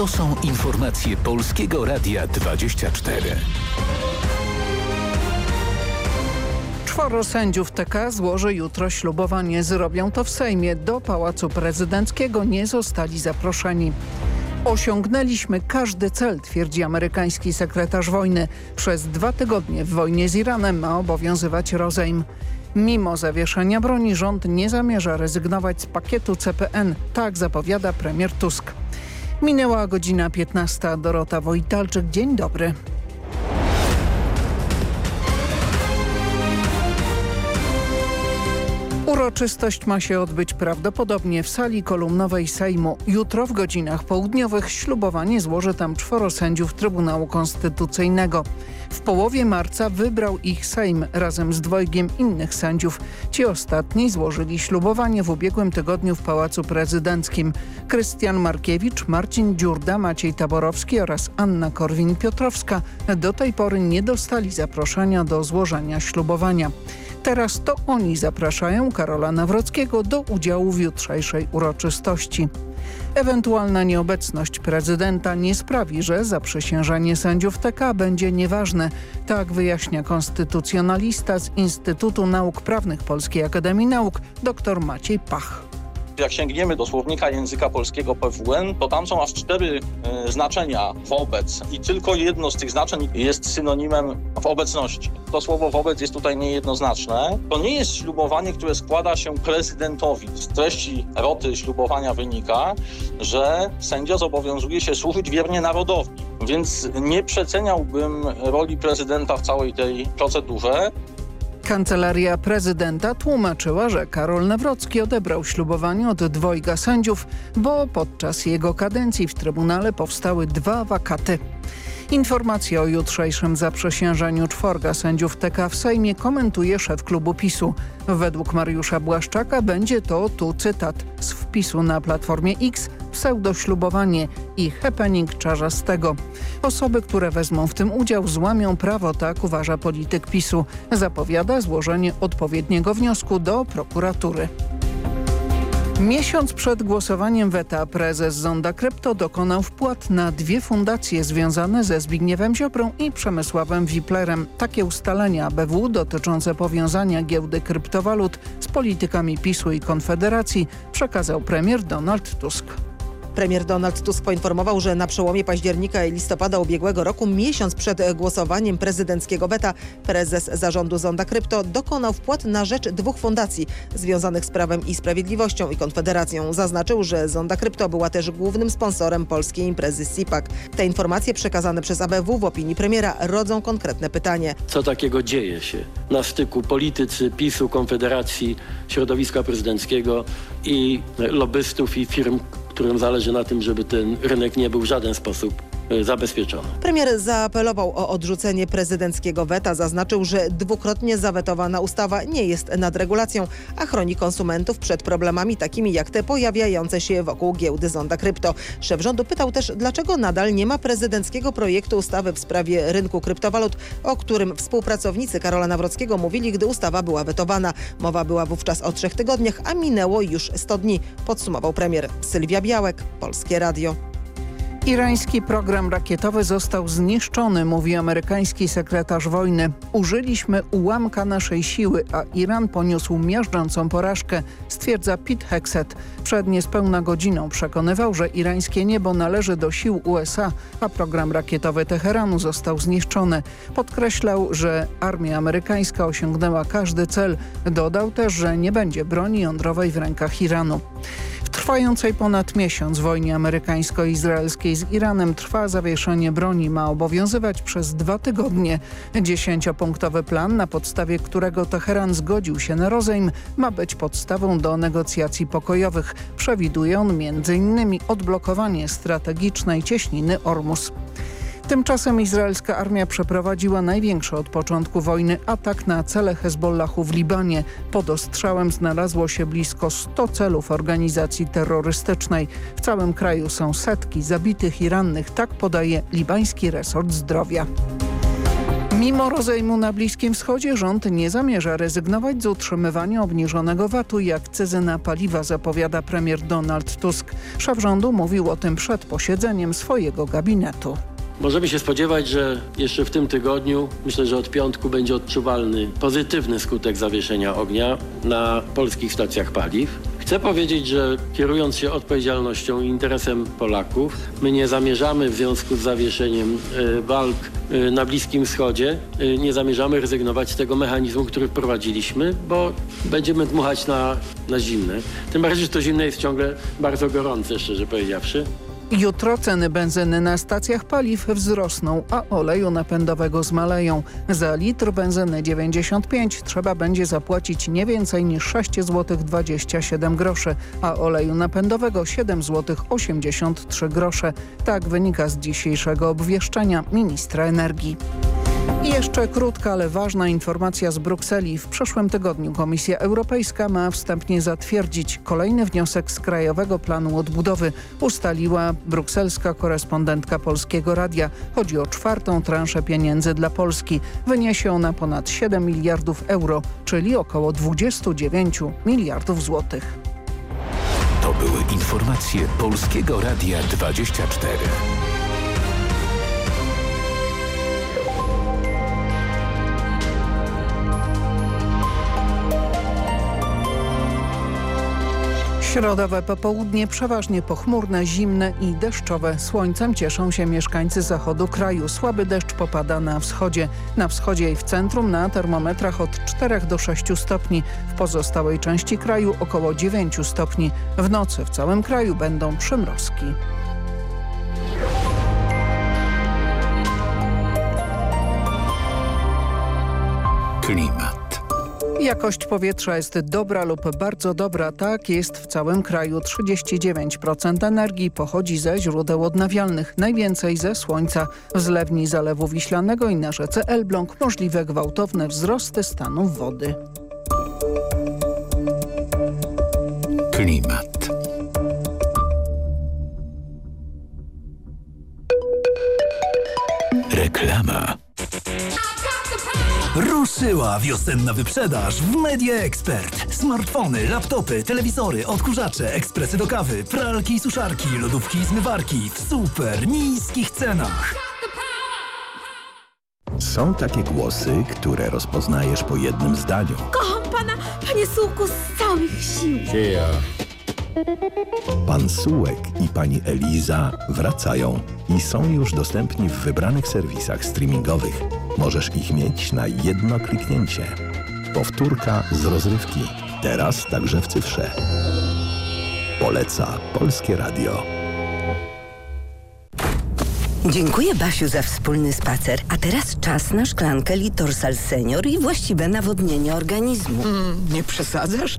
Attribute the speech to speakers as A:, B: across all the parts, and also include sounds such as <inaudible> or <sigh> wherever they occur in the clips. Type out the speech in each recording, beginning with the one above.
A: To są informacje Polskiego Radia 24.
B: Czworo sędziów TK złoży jutro ślubowanie. Zrobią to w Sejmie. Do Pałacu Prezydenckiego nie zostali zaproszeni. Osiągnęliśmy każdy cel, twierdzi amerykański sekretarz wojny. Przez dwa tygodnie w wojnie z Iranem ma obowiązywać rozejm. Mimo zawieszenia broni rząd nie zamierza rezygnować z pakietu CPN. Tak zapowiada premier Tusk. Minęła godzina 15. Dorota Wojtalczyk. Dzień dobry. Uroczystość ma się odbyć prawdopodobnie w sali kolumnowej Sejmu. Jutro w godzinach południowych ślubowanie złoży tam czworo sędziów Trybunału Konstytucyjnego. W połowie marca wybrał ich Sejm razem z dwojgiem innych sędziów. Ci ostatni złożyli ślubowanie w ubiegłym tygodniu w Pałacu Prezydenckim. Krystian Markiewicz, Marcin Dziurda, Maciej Taborowski oraz Anna Korwin-Piotrowska do tej pory nie dostali zaproszenia do złożenia ślubowania. Teraz to oni zapraszają Karola Nawrockiego do udziału w jutrzejszej uroczystości. Ewentualna nieobecność prezydenta nie sprawi, że zaprzysiężenie sędziów TK będzie nieważne. Tak wyjaśnia konstytucjonalista z Instytutu Nauk Prawnych Polskiej Akademii Nauk dr Maciej Pach.
C: Jak sięgniemy do słownika języka polskiego PWN, to tam są aż cztery y, znaczenia wobec i tylko jedno z tych znaczeń jest synonimem w obecności. To słowo wobec jest tutaj niejednoznaczne. To nie jest ślubowanie, które składa się prezydentowi. Z treści roty ślubowania wynika, że sędzia zobowiązuje się służyć wiernie narodowi. Więc nie przeceniałbym roli prezydenta w całej tej procedurze.
B: Kancelaria prezydenta tłumaczyła, że Karol Nawrocki odebrał ślubowanie od dwojga sędziów, bo podczas jego kadencji w Trybunale powstały dwa wakaty. Informacje o jutrzejszym zaprzysiężeniu czworga sędziów TK w Sejmie komentuje szef klubu PiSu. Według Mariusza Błaszczaka będzie to, tu cytat, z wpisu na Platformie X pseudoślubowanie i happening czarzastego. Osoby, które wezmą w tym udział złamią prawo, tak uważa polityk PiSu. Zapowiada złożenie odpowiedniego wniosku do prokuratury. Miesiąc przed głosowaniem weta prezes Zonda Krypto dokonał wpłat na dwie fundacje związane ze Zbigniewem Ziobrą i Przemysławem Wiplerem. Takie ustalenia ABW dotyczące powiązania giełdy kryptowalut z politykami PiSu i Konfederacji przekazał premier Donald Tusk.
D: Premier Donald Tusk poinformował, że na przełomie października i listopada ubiegłego roku, miesiąc przed głosowaniem prezydenckiego weta, prezes zarządu Zonda Krypto dokonał wpłat na rzecz dwóch fundacji związanych z Prawem i Sprawiedliwością i Konfederacją. Zaznaczył, że Zonda Krypto była też głównym sponsorem polskiej imprezy SIPAC. Te informacje przekazane przez ABW w opinii premiera rodzą konkretne pytanie.
E: Co takiego dzieje się na styku politycy, PiSu, Konfederacji, środowiska prezydenckiego i lobbystów i firm, którym zależy na tym, żeby ten rynek nie był w żaden sposób zabezpieczony.
D: Premier zaapelował o odrzucenie prezydenckiego weta. Zaznaczył, że dwukrotnie zawetowana ustawa nie jest nadregulacją, a chroni konsumentów przed problemami takimi jak te pojawiające się wokół giełdy Zonda Krypto. Szef rządu pytał też, dlaczego nadal nie ma prezydenckiego projektu ustawy w sprawie rynku kryptowalut, o którym współpracownicy Karola Nawrockiego mówili, gdy ustawa była wetowana. Mowa była wówczas o trzech tygodniach, a minęło już 100 dni, podsumował premier. Sylwia Białek, Polskie Radio.
B: Irański program rakietowy został zniszczony, mówi amerykański sekretarz wojny. Użyliśmy ułamka naszej siły, a Iran poniósł miażdżącą porażkę, stwierdza Pete Hexet. Przed niespełna godziną przekonywał, że irańskie niebo należy do sił USA, a program rakietowy Teheranu został zniszczony. Podkreślał, że armia amerykańska osiągnęła każdy cel. Dodał też, że nie będzie broni jądrowej w rękach Iranu. Trwającej ponad miesiąc wojnie amerykańsko-izraelskiej z Iranem trwa zawieszenie broni. Ma obowiązywać przez dwa tygodnie. Dziesięciopunktowy plan, na podstawie którego Teheran zgodził się na rozejm, ma być podstawą do negocjacji pokojowych. Przewiduje on m.in. odblokowanie strategicznej cieśniny Ormus. Tymczasem izraelska armia przeprowadziła największy od początku wojny atak na cele Hezbollahu w Libanie. Pod ostrzałem znalazło się blisko 100 celów organizacji terrorystycznej. W całym kraju są setki zabitych i rannych, tak podaje libański resort zdrowia. Mimo rozejmu na Bliskim Wschodzie rząd nie zamierza rezygnować z utrzymywania obniżonego VAT-u i akcyzy na paliwa, zapowiada premier Donald Tusk. Szef rządu mówił o tym przed posiedzeniem swojego gabinetu.
E: Możemy się spodziewać, że jeszcze w tym tygodniu, myślę, że od piątku będzie odczuwalny pozytywny skutek zawieszenia ognia na polskich stacjach paliw. Chcę powiedzieć, że kierując się odpowiedzialnością i interesem Polaków, my nie zamierzamy w związku z zawieszeniem y, walk y, na Bliskim Wschodzie, y, nie zamierzamy rezygnować z tego mechanizmu, który wprowadziliśmy, bo będziemy dmuchać na, na zimne. Tym bardziej, że to zimne jest ciągle bardzo gorące, szczerze powiedziawszy.
B: Jutro ceny benzyny na stacjach paliw wzrosną, a oleju napędowego zmaleją. Za litr benzyny 95 trzeba będzie zapłacić nie więcej niż 6 zł 27 groszy, a oleju napędowego 7 zł 83 grosze. Tak wynika z dzisiejszego obwieszczenia ministra energii. I jeszcze krótka, ale ważna informacja z Brukseli. W przyszłym tygodniu Komisja Europejska ma wstępnie zatwierdzić kolejny wniosek z Krajowego Planu Odbudowy, ustaliła brukselska korespondentka Polskiego Radia. Chodzi o czwartą transzę pieniędzy dla Polski. Wyniesie ona ponad 7 miliardów euro, czyli około 29 miliardów złotych.
A: To były informacje Polskiego Radia 24.
B: Środowe popołudnie przeważnie pochmurne, zimne i deszczowe. Słońcem cieszą się mieszkańcy zachodu kraju. Słaby deszcz popada na wschodzie. Na wschodzie i w centrum na termometrach od 4 do 6 stopni. W pozostałej części kraju około 9 stopni. W nocy w całym kraju będą przymrozki.
A: Klimat.
B: Jakość powietrza jest dobra lub bardzo dobra. Tak jest w całym kraju. 39% energii pochodzi ze źródeł odnawialnych. Najwięcej ze słońca. W zlewni Zalewu Wiślanego i na rzece Elbląg możliwe gwałtowne wzrosty stanów wody.
A: Klimat. Reklama.
F: Ruszyła wiosenna wyprzedaż w Media Expert. Smartfony, laptopy, telewizory, odkurzacze, ekspresy do kawy, pralki i suszarki, lodówki i zmywarki w super niskich cenach.
G: Są takie głosy, które rozpoznajesz po jednym zdaniu.
H: Kocham pana, panie Sułku, z całych sił.
G: Pan Sułek i pani Eliza wracają i są już dostępni w wybranych serwisach streamingowych. Możesz ich mieć na jedno kliknięcie. Powtórka z rozrywki. Teraz także w cyfrze. Poleca Polskie Radio.
I: Dziękuję Basiu za wspólny spacer. A teraz czas na szklankę Litorsal Senior i właściwe nawodnienie organizmu.
J: Nie przesadzasz?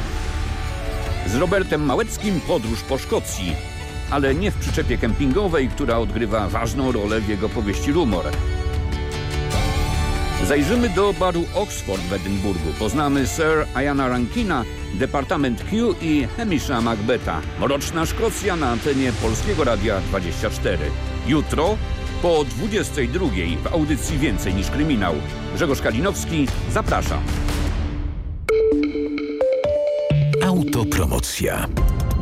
K: Z Robertem Małeckim podróż po Szkocji, ale nie w przyczepie kempingowej, która odgrywa ważną rolę w jego powieści Rumor. Zajrzymy do baru Oxford w Edynburgu. Poznamy Sir Iana Rankina, Departament Q i Hamisha Macbeta. Mroczna Szkocja na antenie Polskiego Radia 24. Jutro po 22 w audycji Więcej niż Kryminał. Grzegorz Kalinowski, zapraszam.
A: Autopromocja.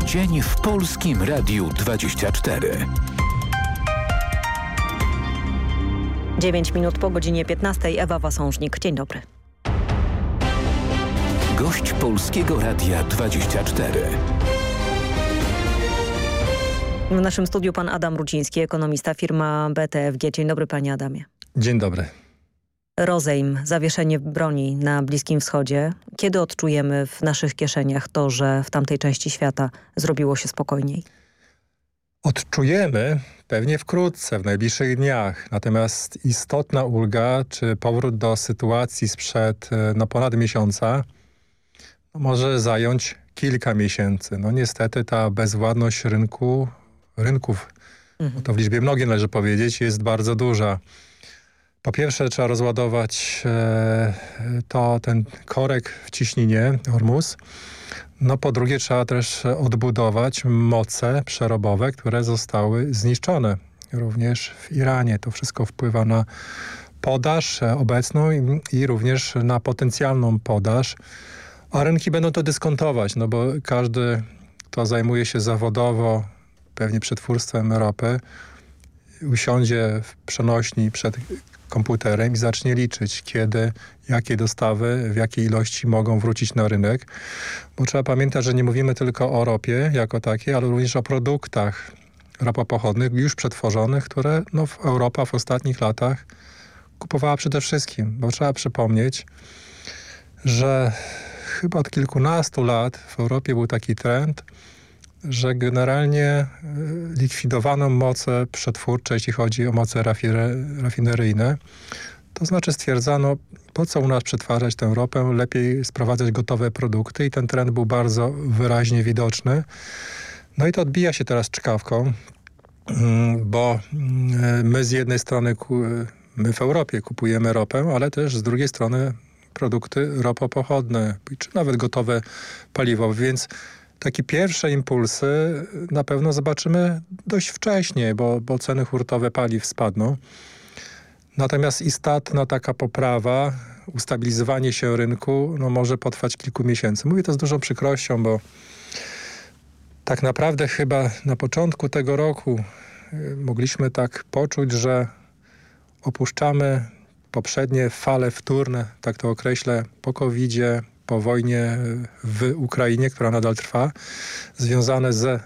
A: Dzień w Polskim Radiu 24.
L: 9 minut po godzinie 15. Ewa Wasążnik. Dzień dobry.
A: Gość Polskiego Radia 24.
L: W naszym studiu pan Adam Ruciński, ekonomista firma BTFG. Dzień dobry panie Adamie.
M: Dzień dobry.
L: Rozejm, zawieszenie broni na Bliskim Wschodzie. Kiedy odczujemy w naszych kieszeniach to, że w tamtej części świata zrobiło się spokojniej?
M: Odczujemy pewnie wkrótce, w najbliższych dniach. Natomiast istotna ulga, czy powrót do sytuacji sprzed e, no, ponad miesiąca no, może zająć kilka miesięcy. No niestety ta bezwładność rynku, rynków, mhm. to w liczbie mnogiej należy powiedzieć, jest bardzo duża. Po pierwsze trzeba rozładować e, to ten korek w ciśnienie Hormuz. No po drugie trzeba też odbudować moce przerobowe, które zostały zniszczone. Również w Iranie. To wszystko wpływa na podaż obecną i, i również na potencjalną podaż. A rynki będą to dyskontować, no bo każdy, kto zajmuje się zawodowo pewnie przetwórstwem ropy, usiądzie w przenośni przed komputerem i zacznie liczyć, kiedy, jakie dostawy, w jakiej ilości mogą wrócić na rynek. Bo trzeba pamiętać, że nie mówimy tylko o ropie jako takiej, ale również o produktach ropopochodnych już przetworzonych, które no, Europa w ostatnich latach kupowała przede wszystkim. Bo trzeba przypomnieć, że chyba od kilkunastu lat w Europie był taki trend, że generalnie e, likwidowano moce przetwórcze, jeśli chodzi o moce rafineryjne. To znaczy stwierdzano, po co u nas przetwarzać tę ropę, lepiej sprowadzać gotowe produkty i ten trend był bardzo wyraźnie widoczny. No i to odbija się teraz czkawką, mm, bo mm, my z jednej strony, my w Europie kupujemy ropę, ale też z drugiej strony produkty ropopochodne, czy nawet gotowe paliwo, więc takie pierwsze impulsy na pewno zobaczymy dość wcześnie, bo, bo ceny hurtowe paliw spadną. Natomiast istotna taka poprawa, ustabilizowanie się rynku no może potrwać kilku miesięcy. Mówię to z dużą przykrością, bo tak naprawdę chyba na początku tego roku y, mogliśmy tak poczuć, że opuszczamy poprzednie fale wtórne, tak to określę, po covid po wojnie w Ukrainie, która nadal trwa, związane ze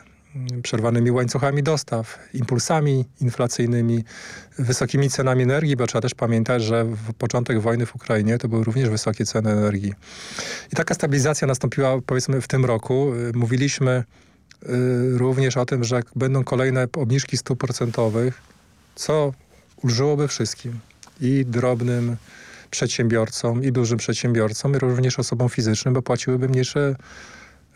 M: przerwanymi łańcuchami dostaw, impulsami inflacyjnymi, wysokimi cenami energii, bo trzeba też pamiętać, że w początek wojny w Ukrainie to były również wysokie ceny energii. I taka stabilizacja nastąpiła powiedzmy w tym roku. Mówiliśmy y, również o tym, że będą kolejne obniżki stóp procentowych, co ulżyłoby wszystkim i drobnym przedsiębiorcom i dużym przedsiębiorcom, i również osobom fizycznym, bo płaciłyby mniejsze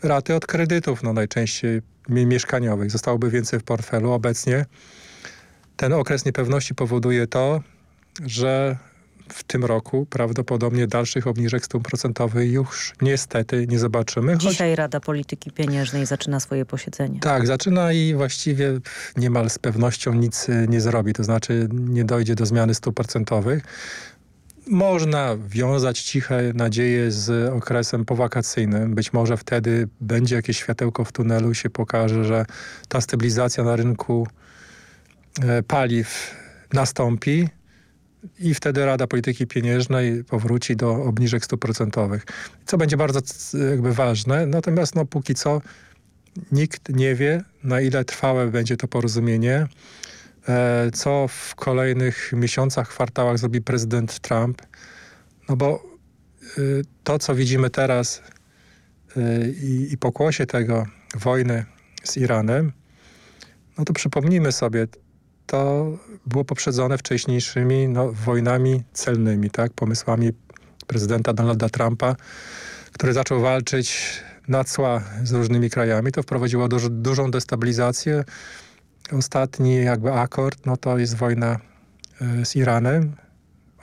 M: raty od kredytów, no najczęściej mieszkaniowych. Zostałoby więcej w portfelu. Obecnie ten okres niepewności powoduje to, że w tym roku prawdopodobnie dalszych obniżek stóp procentowych już niestety nie zobaczymy.
L: Dzisiaj choć... Rada Polityki Pieniężnej zaczyna swoje posiedzenie.
M: Tak, zaczyna i właściwie niemal z pewnością nic nie zrobi. To znaczy nie dojdzie do zmiany stóp procentowych. Można wiązać ciche nadzieje z okresem powakacyjnym. Być może wtedy będzie jakieś światełko w tunelu się pokaże, że ta stabilizacja na rynku e, paliw nastąpi i wtedy Rada Polityki Pieniężnej powróci do obniżek stóp procentowych. Co będzie bardzo jakby ważne. Natomiast no, póki co nikt nie wie, na ile trwałe będzie to porozumienie. E, co w kolejnych miesiącach, kwartałach zrobi prezydent Trump. No bo y, to, co widzimy teraz y, i, i pokłosie tego wojny z Iranem, no to przypomnijmy sobie, to było poprzedzone wcześniejszymi no, wojnami celnymi, tak? pomysłami prezydenta Donalda Trumpa, który zaczął walczyć na cła z różnymi krajami. To wprowadziło duż, dużą destabilizację Ostatni jakby akord, no to jest wojna e, z Iranem,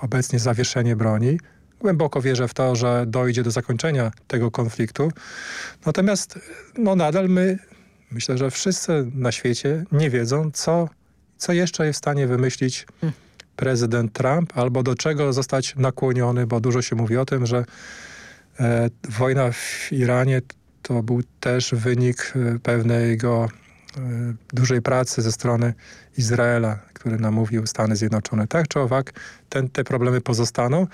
M: obecnie zawieszenie broni. Głęboko wierzę w to, że dojdzie do zakończenia tego konfliktu. Natomiast no nadal my, myślę, że wszyscy na świecie nie wiedzą, co, co jeszcze jest w stanie wymyślić prezydent Trump, albo do czego zostać nakłoniony, bo dużo się mówi o tym, że e, wojna w Iranie to był też wynik e, pewnego dużej pracy ze strony Izraela, który namówił Stany Zjednoczone. Tak czy owak, ten, te problemy pozostaną,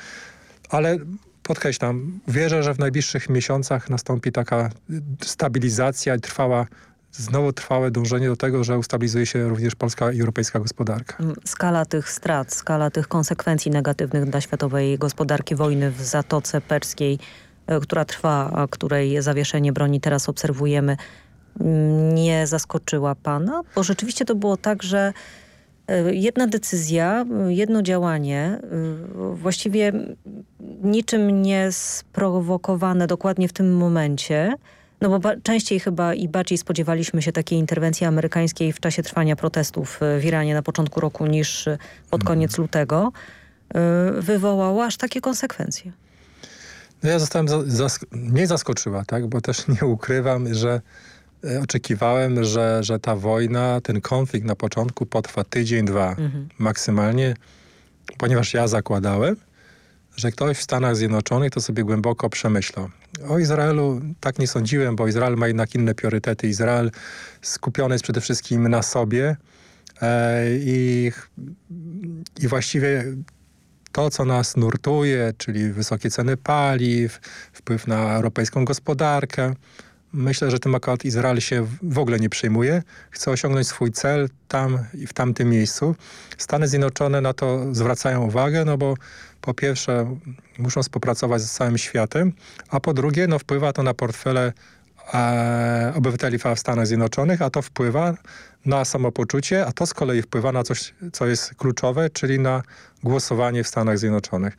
M: ale podkreślam, wierzę, że w najbliższych miesiącach nastąpi taka stabilizacja i trwała znowu trwałe dążenie do tego, że ustabilizuje się również polska i europejska gospodarka.
L: Skala tych strat, skala tych konsekwencji negatywnych dla światowej gospodarki wojny w Zatoce Perskiej, e, która trwa, a której zawieszenie broni teraz obserwujemy, nie zaskoczyła pana? Bo rzeczywiście to było tak, że e, jedna decyzja, jedno działanie, e, właściwie niczym nie sprowokowane dokładnie w tym momencie, no bo częściej chyba i bardziej spodziewaliśmy się takiej interwencji amerykańskiej w czasie trwania protestów w Iranie na początku roku niż pod koniec lutego, wywołało aż takie konsekwencje.
M: No ja zostałem, zask mnie zaskoczyła, tak, bo też <laughs> nie ukrywam, że e, oczekiwałem, że, że ta wojna, ten konflikt na początku potrwa tydzień, dwa mhm. maksymalnie, ponieważ ja zakładałem, że ktoś w Stanach Zjednoczonych to sobie głęboko przemyślał. O Izraelu tak nie sądziłem, bo Izrael ma jednak inne priorytety. Izrael skupiony jest przede wszystkim na sobie e, i, i właściwie to, co nas nurtuje, czyli wysokie ceny paliw, wpływ na europejską gospodarkę. Myślę, że tym akurat Izrael się w ogóle nie przejmuje. Chce osiągnąć swój cel tam i w tamtym miejscu. Stany Zjednoczone na to zwracają uwagę, no bo po pierwsze muszą współpracować z całym światem, a po drugie no, wpływa to na portfele e, obywateli w Stanach Zjednoczonych, a to wpływa na samopoczucie, a to z kolei wpływa na coś, co jest kluczowe, czyli na głosowanie w Stanach Zjednoczonych.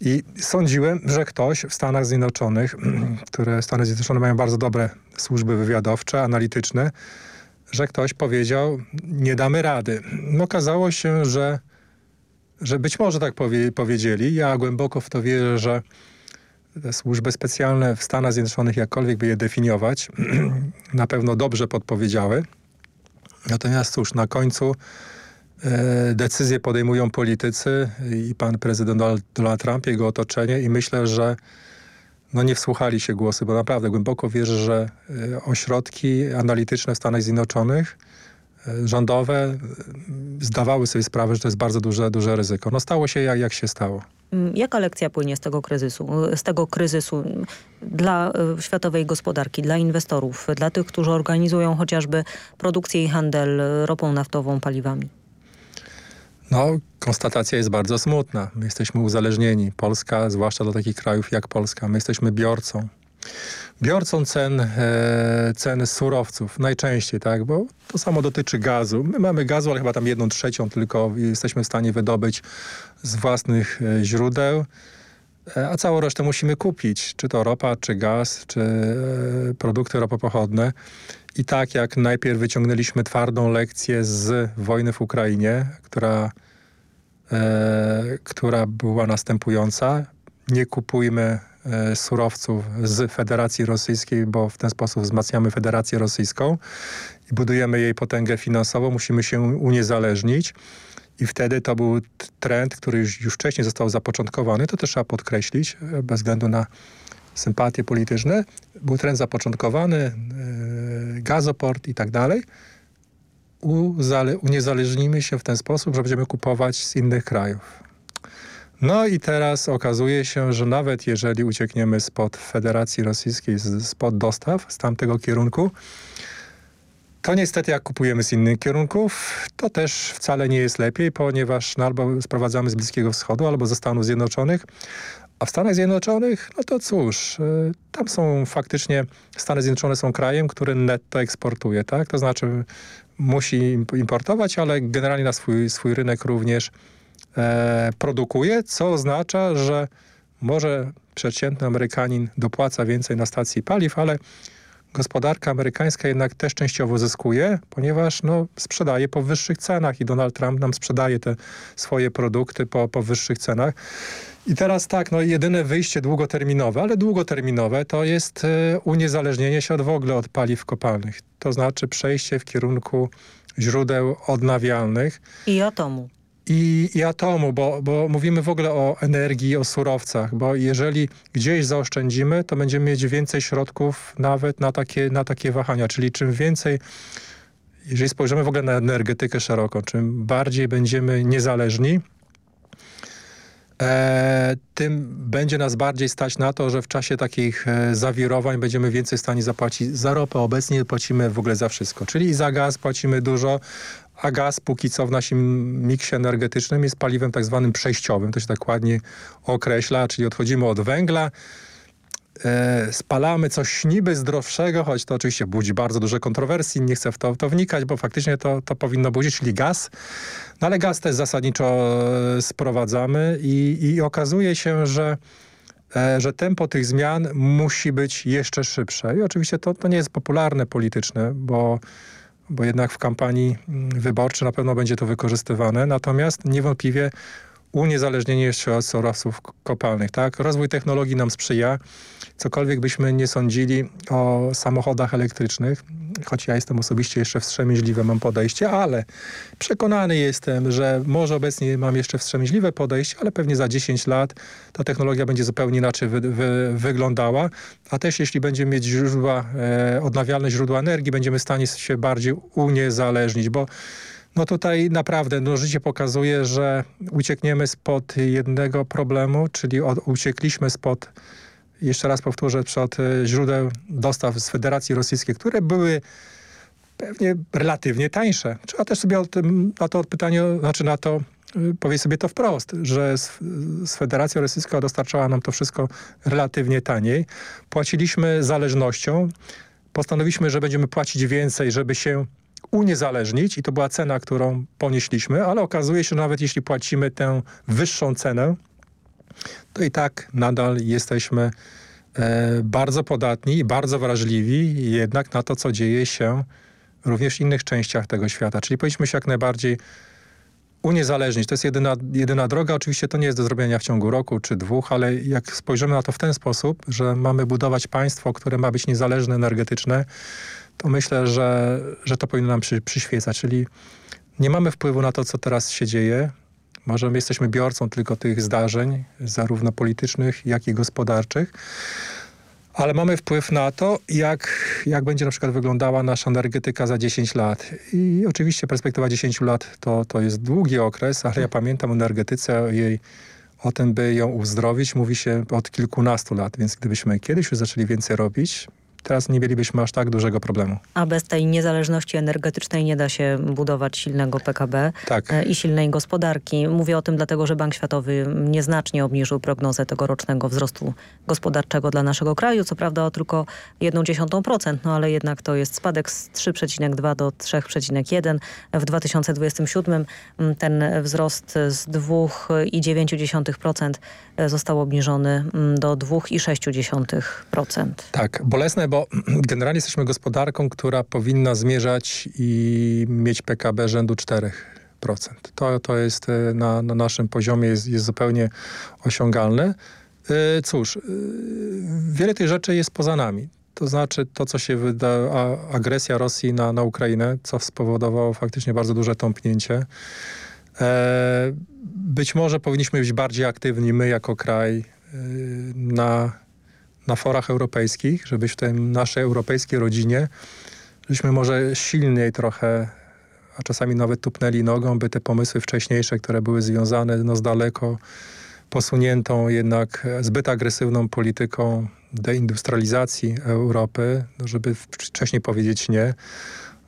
M: I sądziłem, że ktoś w Stanach Zjednoczonych, <clears throat> które Stany Zjednoczone mają bardzo dobre służby wywiadowcze, analityczne, że ktoś powiedział, nie damy rady. No, okazało się, że, że być może tak powie, powiedzieli. Ja głęboko w to wierzę, że służby specjalne w Stanach Zjednoczonych, jakkolwiek by je definiować, <clears throat> na pewno dobrze podpowiedziały. Natomiast cóż, na końcu e, decyzje podejmują politycy i pan prezydent Donald Trump, jego otoczenie i myślę, że no nie wsłuchali się głosy, bo naprawdę głęboko wierzę, że e, ośrodki analityczne w Stanach Zjednoczonych rządowe zdawały sobie sprawę, że to jest bardzo duże, duże ryzyko. No stało się jak, jak się stało.
L: Mm, jaka lekcja płynie z tego kryzysu, z tego kryzysu dla e, światowej gospodarki, dla inwestorów, dla tych, którzy organizują chociażby produkcję i handel ropą naftową, paliwami?
M: No, konstatacja jest bardzo smutna. My jesteśmy uzależnieni. Polska, zwłaszcza do takich krajów jak Polska, my jesteśmy biorcą biorcą cen, e, ceny surowców najczęściej, tak, bo to samo dotyczy gazu. My mamy gazu, ale chyba tam jedną trzecią tylko jesteśmy w stanie wydobyć z własnych e, źródeł, e, a całą resztę musimy kupić, czy to ropa, czy gaz, czy produkty ropopochodne. I tak jak najpierw wyciągnęliśmy twardą lekcję z wojny w Ukrainie, która, e, która była następująca, nie kupujmy surowców z Federacji Rosyjskiej, bo w ten sposób wzmacniamy Federację Rosyjską i budujemy jej potęgę finansową, musimy się uniezależnić. I wtedy to był trend, który już, już wcześniej został zapoczątkowany, to też trzeba podkreślić, e, bez względu na sympatie polityczne. Był trend zapoczątkowany, yy, gazoport i tak dalej. uniezależnimy się w ten sposób, że będziemy kupować z innych krajów. No i teraz okazuje się, że nawet jeżeli uciekniemy spod Federacji Rosyjskiej, spod dostaw z tamtego kierunku, to niestety jak kupujemy z innych kierunków, to też wcale nie jest lepiej, ponieważ no, albo sprowadzamy z Bliskiego Wschodu, albo ze Stanów Zjednoczonych, a w Stanach Zjednoczonych, no to cóż, y, tam są faktycznie, Stany Zjednoczone są krajem, który netto eksportuje, tak? To znaczy musi importować, ale generalnie na swój, swój rynek również produkuje, co oznacza, że może przeciętny Amerykanin dopłaca więcej na stacji paliw, ale gospodarka amerykańska jednak też częściowo zyskuje, ponieważ no, sprzedaje po wyższych cenach i Donald Trump nam sprzedaje te swoje produkty po, po wyższych cenach. I teraz tak, no jedyne wyjście długoterminowe, ale długoterminowe to jest e, uniezależnienie się od w ogóle od paliw kopalnych. To znaczy przejście w kierunku źródeł odnawialnych.
L: I atomu
M: i, i atomu, bo, bo mówimy w ogóle o energii, o surowcach, bo jeżeli gdzieś zaoszczędzimy, to będziemy mieć więcej środków nawet na takie, na takie wahania, czyli czym więcej jeżeli spojrzymy w ogóle na energetykę szeroko, czym bardziej będziemy niezależni, e, tym będzie nas bardziej stać na to, że w czasie takich e, zawirowań będziemy więcej w stanie zapłacić za ropę. Obecnie płacimy w ogóle za wszystko, czyli za gaz płacimy dużo, a gaz póki co w naszym miksie energetycznym jest paliwem tak zwanym przejściowym, to się tak ładnie określa, czyli odchodzimy od węgla, e, spalamy coś niby zdrowszego, choć to oczywiście budzi bardzo duże kontrowersji, nie chcę w to, to wnikać, bo faktycznie to, to powinno budzić, czyli gaz. No ale gaz też zasadniczo e, sprowadzamy i, i okazuje się, że e, że tempo tych zmian musi być jeszcze szybsze. I oczywiście to, to nie jest popularne polityczne, bo, bo jednak w kampanii mm, wyborczej na pewno będzie to wykorzystywane. Natomiast niewątpliwie uniezależnienie się od surowców kopalnych. Tak? Rozwój technologii nam sprzyja. Cokolwiek byśmy nie sądzili o samochodach elektrycznych, choć ja jestem osobiście jeszcze wstrzemięźliwe, mam podejście, ale przekonany jestem, że może obecnie mam jeszcze wstrzemięźliwe podejście, ale pewnie za 10 lat ta technologia będzie zupełnie inaczej wy, wy, wyglądała, a też jeśli będziemy mieć źródła, e, odnawialne źródła energii, będziemy w stanie się bardziej uniezależnić, bo no tutaj naprawdę no, życie pokazuje, że uciekniemy spod jednego problemu, czyli od, uciekliśmy spod, jeszcze raz powtórzę, przed e, źródeł dostaw z Federacji Rosyjskiej, które były pewnie relatywnie tańsze. Trzeba też sobie tym, na to pytanie, znaczy na to e, powiedzieć sobie to wprost, że z, z Federacja Rosyjska dostarczała nam to wszystko relatywnie taniej. Płaciliśmy zależnością. Postanowiliśmy, że będziemy płacić więcej, żeby się uniezależnić i to była cena, którą ponieśliśmy, ale okazuje się, że nawet jeśli płacimy tę wyższą cenę, to i tak nadal jesteśmy e, bardzo podatni i bardzo wrażliwi jednak na to, co dzieje się również w innych częściach tego świata. Czyli powinniśmy się jak najbardziej uniezależnić. To jest jedyna, jedyna droga. Oczywiście to nie jest do zrobienia w ciągu roku czy dwóch, ale jak spojrzymy na to w ten sposób, że mamy budować państwo, które ma być niezależne energetyczne, to myślę, że, że to powinno nam przy, przyświecać. Czyli nie mamy wpływu na to, co teraz się dzieje. Może my jesteśmy biorcą tylko tych zdarzeń, zarówno politycznych, jak i gospodarczych. Ale mamy wpływ na to, jak, jak będzie na przykład wyglądała nasza energetyka za 10 lat. I oczywiście perspektywa 10 lat to, to jest długi okres, ale ja pamiętam o energetyce, o jej o tym, by ją uzdrowić, mówi się od kilkunastu lat, więc gdybyśmy kiedyś już zaczęli więcej robić, teraz nie mielibyśmy aż tak dużego problemu.
L: A bez tej niezależności energetycznej nie da się budować silnego PKB tak. E, i silnej gospodarki. Mówię o tym dlatego, że Bank Światowy nieznacznie obniżył prognozę tegorocznego wzrostu gospodarczego dla naszego kraju. Co prawda o tylko 1,1%, no ale jednak to jest spadek z 3,2 do 3,1. W 2027 mm, ten wzrost z 2,9% e, został obniżony mm, do 2,6%.
M: Tak, bolesne, bo <clears throat> generalnie jesteśmy gospodarką, która powinna zmierzać i mieć PKB rzędu 4%. To, to jest e, na, na naszym poziomie jest, jest zupełnie osiągalne. E, cóż, e, wiele tych rzeczy jest poza nami. To znaczy to, co się wyda, agresja Rosji na, na Ukrainę, co spowodowało faktycznie bardzo duże tąpnięcie. Być może powinniśmy być bardziej aktywni my jako kraj na na forach europejskich, żebyś w tej naszej europejskiej rodzinie, żebyśmy może silniej trochę, a czasami nawet tupnęli nogą, by te pomysły wcześniejsze, które były związane no, z daleko posuniętą jednak zbyt agresywną polityką deindustrializacji Europy, no, żeby wcześniej powiedzieć nie.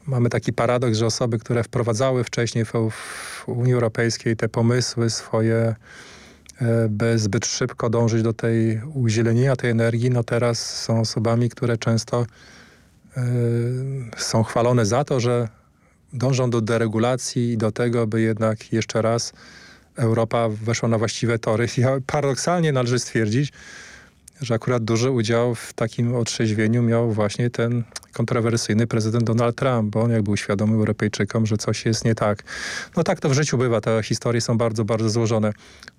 M: Mamy taki paradoks, że osoby, które wprowadzały wcześniej w, w Unii Europejskiej te pomysły swoje E, by zbyt szybko dążyć do tej uzielenienia tej energii, no teraz są osobami, które często y, są chwalone za to, że dążą do deregulacji i do tego, by jednak jeszcze raz Europa weszła na właściwe tory. <laughs> Ja paradoksalnie należy stwierdzić, że akurat duży udział w takim otrzeźwieniu miał właśnie ten kontrowersyjny prezydent Donald Trump, bo on jak był świadomy Europejczykom, że coś jest nie tak. No tak to w życiu bywa, te historie są bardzo, bardzo złożone.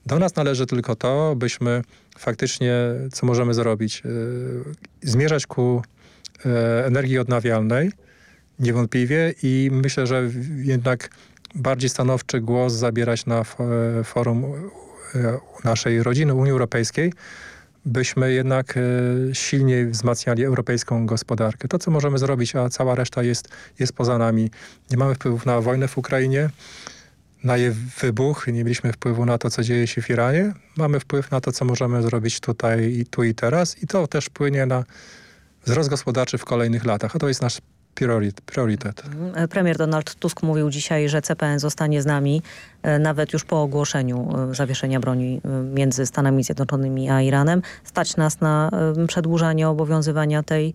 M: Do nas należy tylko to, byśmy faktycznie, co możemy zrobić, yy, zmierzać ku yy, energii odnawialnej, niewątpliwie i myślę, że jednak bardziej stanowczy głos zabierać na forum e, naszej rodziny Unii Europejskiej, byśmy jednak e, silniej wzmacniali europejską gospodarkę. To, co możemy zrobić, a cała reszta jest, jest poza nami. Nie mamy wpływów na wojnę w Ukrainie, na jej wybuch, nie mieliśmy wpływu na to, co dzieje się w Iranie. Mamy wpływ na to, co możemy zrobić tutaj tu i teraz i to też wpłynie na wzrost gospodarczy w kolejnych latach. A to jest nasz priorytet.
L: Mhm. Premier Donald Tusk mówił dzisiaj, że CPN zostanie z nami e, nawet już po ogłoszeniu e, zawieszenia broni e, między Stanami Zjednoczonymi a Iranem. Stać nas na przedłużanie obowiązywania tej,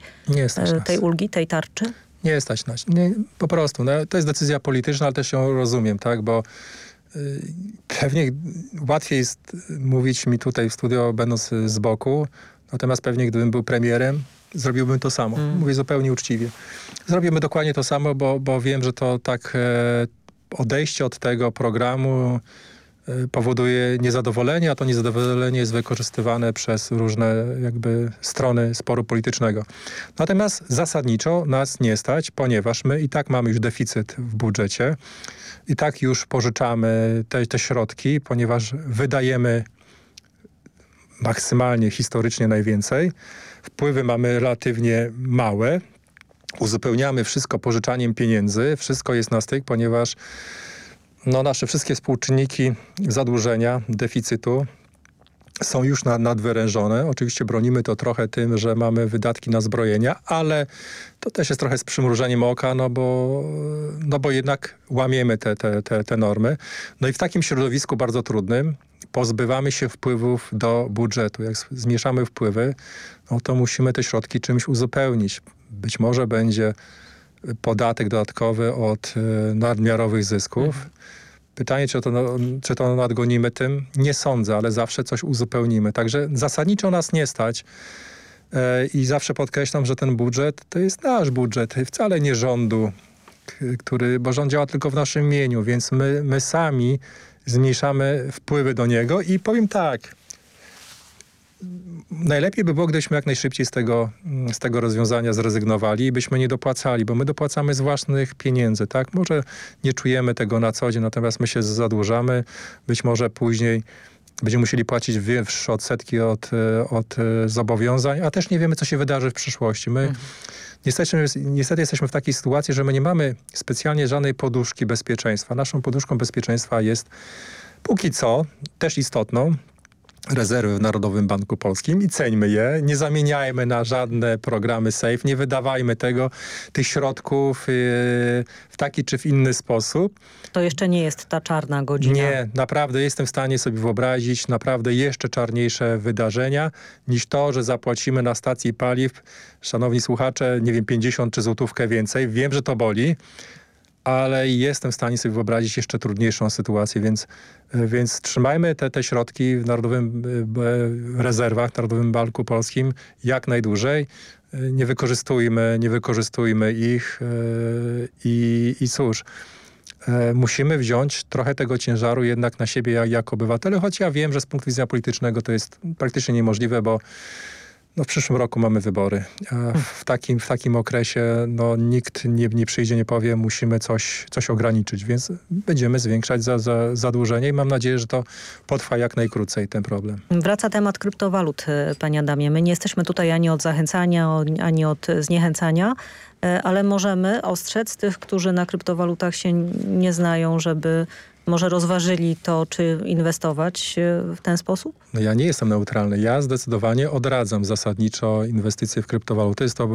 L: tej ulgi, tej tarczy?
M: Nie stać nas. Nie, po prostu. No, to jest decyzja polityczna, ale też ją rozumiem, tak? Bo y, pewnie łatwiej jest mówić mi tutaj w studio, będąc z boku, natomiast pewnie gdybym był premierem, zrobiłbym to samo. Mm. Mówię zupełnie uczciwie. Zrobimy dokładnie to samo, bo, bo wiem, że to tak e, odejście od tego programu e, powoduje niezadowolenie, a to niezadowolenie jest wykorzystywane przez różne jakby strony sporu politycznego. Natomiast zasadniczo nas nie stać, ponieważ my i tak mamy już deficyt w budżecie. I tak już pożyczamy te, te środki, ponieważ wydajemy maksymalnie historycznie najwięcej. Wpływy mamy relatywnie małe. Uzupełniamy wszystko pożyczaniem pieniędzy. Wszystko jest na styk, ponieważ no, nasze wszystkie współczynniki zadłużenia, deficytu są już nad, nadwyrężone. Oczywiście bronimy to trochę tym, że mamy wydatki na zbrojenia, ale to też jest trochę z przymrużeniem oka, no bo, no bo jednak łamiemy te, te, te, te normy. No i w takim środowisku bardzo trudnym pozbywamy się wpływów do budżetu. Jak zmieszamy wpływy, no to musimy te środki czymś uzupełnić. Być może będzie podatek dodatkowy od y, nadmiarowych zysków. Mhm. Pytanie, czy to, czy to nadgonimy tym? Nie sądzę, ale zawsze coś uzupełnimy. Także zasadniczo nas nie stać. E, I zawsze podkreślam, że ten budżet to jest nasz budżet, wcale nie rządu, który, bo rząd działa tylko w naszym imieniu, więc my, my sami zmniejszamy wpływy do niego i powiem tak, najlepiej by było, gdybyśmy jak najszybciej z tego, z tego rozwiązania zrezygnowali i byśmy nie dopłacali, bo my dopłacamy z własnych pieniędzy, tak? Może nie czujemy tego na co dzień, natomiast my się zadłużamy, być może później będziemy musieli płacić wyższe odsetki od, od zobowiązań, a też nie wiemy, co się wydarzy w przyszłości. My mhm. niestety, niestety jesteśmy w takiej sytuacji, że my nie mamy specjalnie żadnej poduszki bezpieczeństwa. Naszą poduszką bezpieczeństwa jest póki co, też istotną, rezerwy w Narodowym Banku Polskim i ceńmy je. Nie zamieniajmy na żadne programy safe, nie wydawajmy tego, tych środków yy, w taki czy w inny sposób.
L: To jeszcze nie jest ta czarna godzina.
M: Nie, naprawdę jestem w stanie sobie wyobrazić naprawdę jeszcze czarniejsze wydarzenia niż to, że zapłacimy na stacji paliw, szanowni słuchacze, nie wiem, 50 czy złotówkę więcej. Wiem, że to boli, ale jestem w stanie sobie wyobrazić jeszcze trudniejszą sytuację, więc, więc trzymajmy te, te środki w Narodowym e, Rezerwach, Narodowym Banku Polskim jak najdłużej. Nie wykorzystujmy, nie wykorzystujmy ich e, i, i cóż, e, musimy wziąć trochę tego ciężaru jednak na siebie jak, jak obywatele, choć ja wiem, że z punktu widzenia politycznego to jest praktycznie niemożliwe, bo no w przyszłym roku mamy wybory. A w takim, w takim okresie no, nikt nie, nie przyjdzie, nie powie, musimy coś, coś ograniczyć, więc będziemy zwiększać za, za, zadłużenie i mam nadzieję, że to potrwa jak najkrócej ten problem.
L: Wraca temat kryptowalut, e, panie Adamie. My nie jesteśmy tutaj ani od zachęcania, ani od zniechęcania, e, ale możemy ostrzec tych, którzy na kryptowalutach się nie znają, żeby może rozważyli to, czy inwestować e, w ten sposób?
M: No ja nie jestem neutralny. Ja zdecydowanie odradzam zasadniczo inwestycje w kryptowaluty. Jest to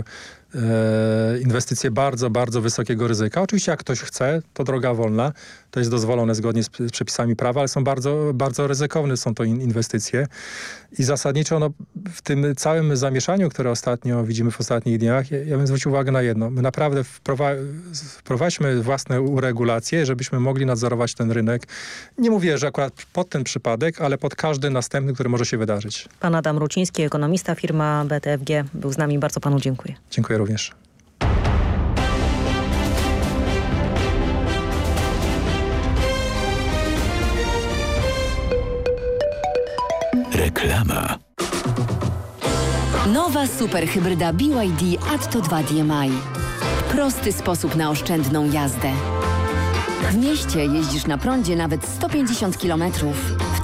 M: inwestycje bardzo, bardzo wysokiego ryzyka. Oczywiście jak ktoś chce, to droga wolna. To jest dozwolone zgodnie z, przepisami prawa, ale są bardzo, bardzo ryzykowne są to in, inwestycje. I zasadniczo no, w tym całym zamieszaniu, które ostatnio widzimy w ostatnich dniach, ja, ja bym zwrócił uwagę na jedno. My naprawdę wprowa wprowadźmy własne uregulacje, żebyśmy mogli nadzorować ten rynek. Nie mówię, że akurat pod ten przypadek, ale pod każdy następny, który może się wydarzyć.
L: Pan Adam Ruciński, ekonomista, firma BTFG był z nami. Bardzo panu dziękuję.
M: Dziękuję również.
A: Reklama.
N: Nowa superhybryda BYD Atto 2 DMI. Prosty sposób na oszczędną jazdę. W mieście jeździsz na prądzie nawet 150 km.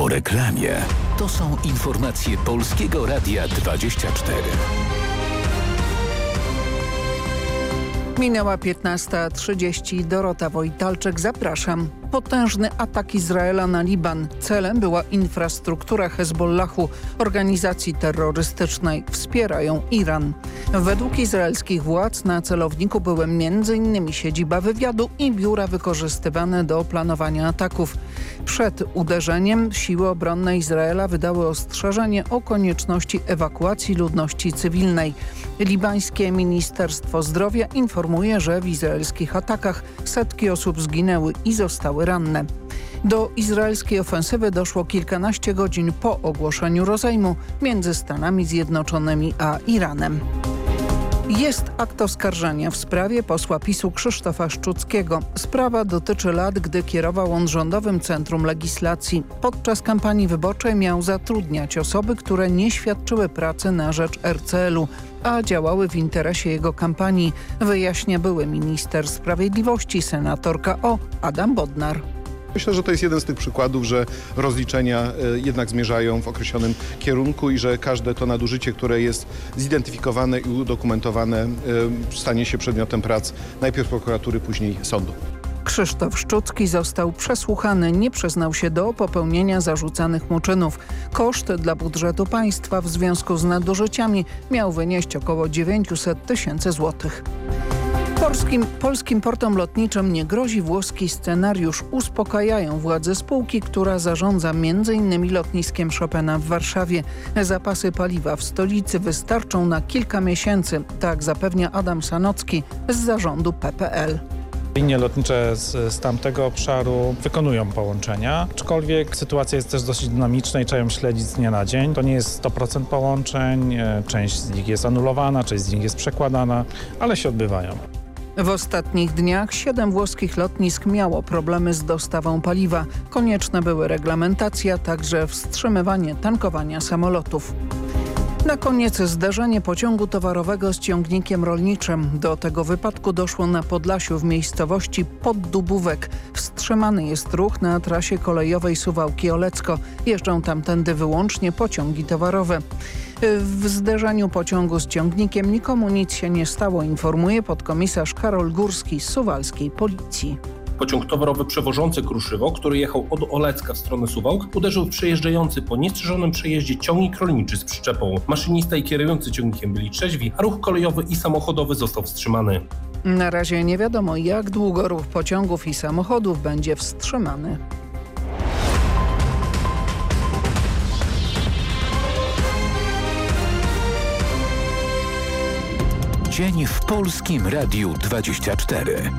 A: Po reklamie. To są informacje Polskiego Radia 24.
B: Minęła 15.30. Dorota Wojtalczyk, zapraszam. Potężny atak Izraela na Liban. Celem była infrastruktura Hezbollahu, organizacji terrorystycznej. Wspiera ją Iran. Według izraelskich władz na celowniku były m.in. siedziba wywiadu i biura wykorzystywane do planowania ataków. Przed uderzeniem siły obronne Izraela wydały ostrzeżenie o konieczności ewakuacji ludności cywilnej. Libańskie Ministerstwo Zdrowia informuje, że w izraelskich atakach setki osób zginęły i zostały ranne. Do izraelskiej ofensywy doszło kilkanaście godzin po ogłoszeniu rozejmu między Stanami Zjednoczonymi a Iranem. Jest akt oskarżenia w sprawie posła PiSu Krzysztofa Szczuckiego. Sprawa dotyczy lat, gdy kierował on Rządowym Centrum Legislacji. Podczas kampanii wyborczej miał zatrudniać osoby, które nie świadczyły pracy na rzecz RCL-u, a działały w interesie jego kampanii, wyjaśnia były minister sprawiedliwości, senatorka O. Adam Bodnar.
O: Myślę, że to jest jeden z tych przykładów, że rozliczenia e, jednak zmierzają w określonym kierunku i że każde to nadużycie, które jest zidentyfikowane i udokumentowane, e, stanie się przedmiotem prac najpierw prokuratury, później sądu.
B: Krzysztof Szczucki został przesłuchany, nie przyznał się do popełnienia zarzucanych mu czynów. Koszt dla budżetu państwa w związku z nadużyciami miał wynieść około 900 tysięcy złotych. Polskim, polskim portom lotniczym nie grozi włoski scenariusz. Uspokajają władze spółki, która zarządza m.in. lotniskiem Chopina w Warszawie. Zapasy paliwa w stolicy wystarczą na kilka miesięcy, tak zapewnia Adam Sanocki z zarządu PPL.
P: Linie lotnicze z, z, tamtego obszaru wykonują połączenia, aczkolwiek sytuacja jest też dosyć dynamiczna i trzeba ją śledzić z dnia na dzień. To nie jest 100% połączeń, e, część z nich jest anulowana, część z nich jest przekładana, ale się odbywają.
B: W ostatnich dniach siedem włoskich lotnisk miało problemy z dostawą paliwa. Konieczne były reglamentacja, także wstrzymywanie tankowania samolotów. Na koniec zdarzenie pociągu towarowego z ciągnikiem rolniczym. Do tego wypadku doszło na Podlasiu w miejscowości Poddubówek. Wstrzymany jest ruch na trasie kolejowej Suwałki-Olecko. Jeżdżą tamtędy wyłącznie pociągi towarowe. W zderzeniu pociągu z ciągnikiem nikomu nic się nie stało, informuje podkomisarz Karol Górski z suwalskiej policji.
Q: Pociąg towarowy przewożący kruszywo, który jechał od Olecka w stronę Suwałk, uderzył w przejeżdżający po niestrzeżonym przejeździe ciągnik rolniczy z przyczepą. Maszynista i kierujący ciągnikiem byli trzeźwi, a ruch kolejowy i samochodowy został wstrzymany.
B: Na razie nie wiadomo, jak długo ruch pociągów i samochodów będzie wstrzymany.
A: Dzień w Polskim Radiu 24.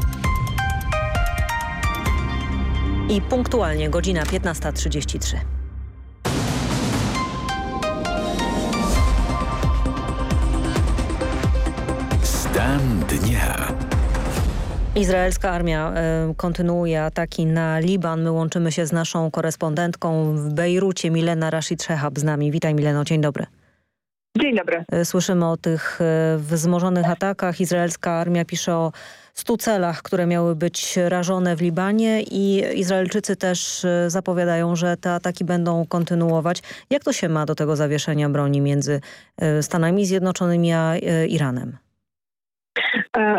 L: I punktualnie godzina 15.33.
A: Stan dnia.
L: Izraelska armia y, kontynuuje ataki na Liban. My łączymy się z naszą korespondentką w Bejrucie, Milena Rashid Shehab z nami. Witaj Mileno, dzień dobry.
R: Dzień dobry.
L: Słyszymy o tych wzmożonych atakach. Izraelska armia pisze o stu celach, które miały być rażone w Libanie i Izraelczycy też zapowiadają, że te ataki będą kontynuować. Jak to się ma do tego zawieszenia broni między Stanami Zjednoczonymi a Iranem?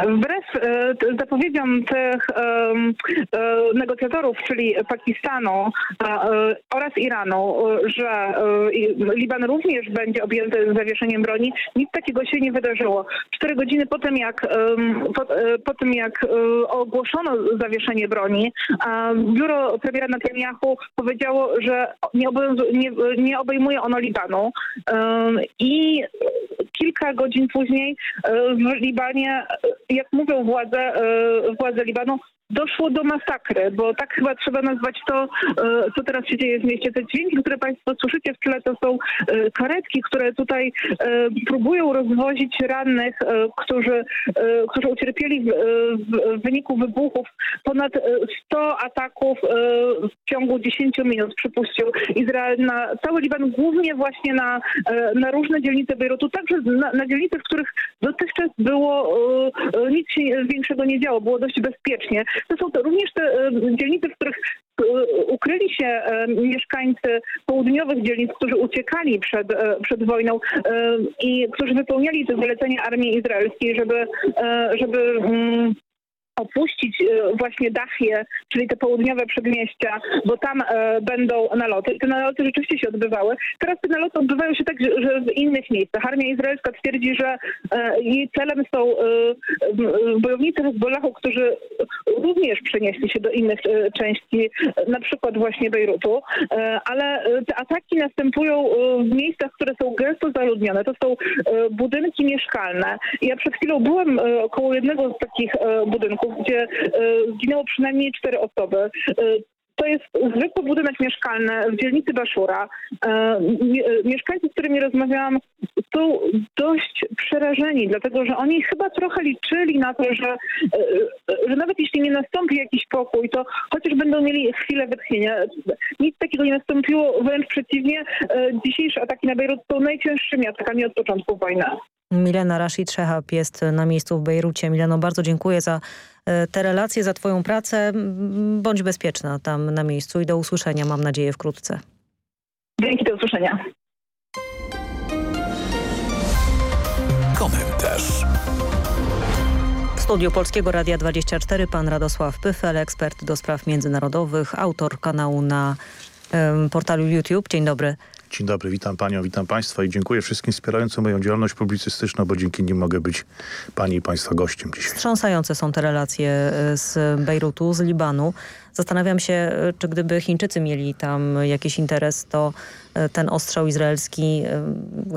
R: Wbrew zapowiedziom tych negocjatorów, czyli Pakistanu oraz Iranu, że Liban również będzie objęty zawieszeniem broni, nic takiego się nie wydarzyło. Cztery godziny po tym, jak, po, po tym, jak ogłoszono zawieszenie broni, biuro premiera Netanyahu powiedziało, że nie, nie, nie obejmuje ono Libanu i kilka godzin później w Libanie jak mówią władze, władze Libanu, doszło do masakry, bo tak chyba trzeba nazwać to, co teraz się dzieje w mieście. Te dźwięki, które Państwo słyszycie w tle, to są karetki, które tutaj próbują rozwozić rannych, którzy, którzy ucierpieli w, w wyniku wybuchów. Ponad 100 ataków w ciągu 10 minut przypuścił Izrael na cały Liban, głównie właśnie na, na różne dzielnice Bejrutu, także na, na dzielnice, w których dotychczas było nic się większego nie działo, było dość bezpiecznie. To są to również te dzielnice, w których ukryli się mieszkańcy południowych dzielnic, którzy uciekali przed, przed wojną i którzy wypełniali te zalecenia armii izraelskiej, żeby, żeby mm, opuścić e, właśnie Dachie, czyli te południowe przedmieścia, bo tam e, będą naloty. I te naloty rzeczywiście się odbywały. Teraz te naloty odbywają się tak, że w innych miejscach. Armia izraelska twierdzi, że e, jej celem są bojownicy Hezbollahu, którzy również przenieśli się do innych części, na przykład właśnie Bejrutu, ale te ataki następują w miejscach, które są gęsto zaludnione. To są budynki mieszkalne. Ja przed chwilą byłem koło jednego z takich budynków, gdzie e, zginęło przynajmniej cztery osoby. E, to jest zwykły budynek mieszkalny w dzielnicy Baszura. E, mieszkańcy, z którymi rozmawiałam, są dość przerażeni, dlatego że oni chyba trochę liczyli na to, że, że nawet jeśli nie nastąpi jakiś pokój, to chociaż będą mieli chwilę wytchnienia. Nic takiego nie nastąpiło, wręcz przeciwnie. Dzisiejsze ataki na Bejrut są najcięższymi atakami od początku wojny.
L: Milena Rashid Szehab jest na miejscu w Bejrucie. Mileno, bardzo dziękuję za e, te relacje, za twoją pracę. Bądź bezpieczna tam na miejscu i do usłyszenia, mam nadzieję, wkrótce.
R: Dzięki, do usłyszenia.
L: Komentarz. W studiu Polskiego Radia 24 pan Radosław Pyfel, ekspert do spraw międzynarodowych, autor kanału na portalu YouTube. Dzień dobry.
S: Dzień dobry, witam panią, witam państwa i dziękuję wszystkim wspierającym moją działalność publicystyczną, bo dzięki nim mogę być pani i państwa gościem dzisiaj.
L: Wstrząsające są te relacje e, z Bejrutu, z Libanu. Zastanawiam się, e, czy gdyby Chińczycy mieli tam jakiś interes, to ten ostrzał izraelski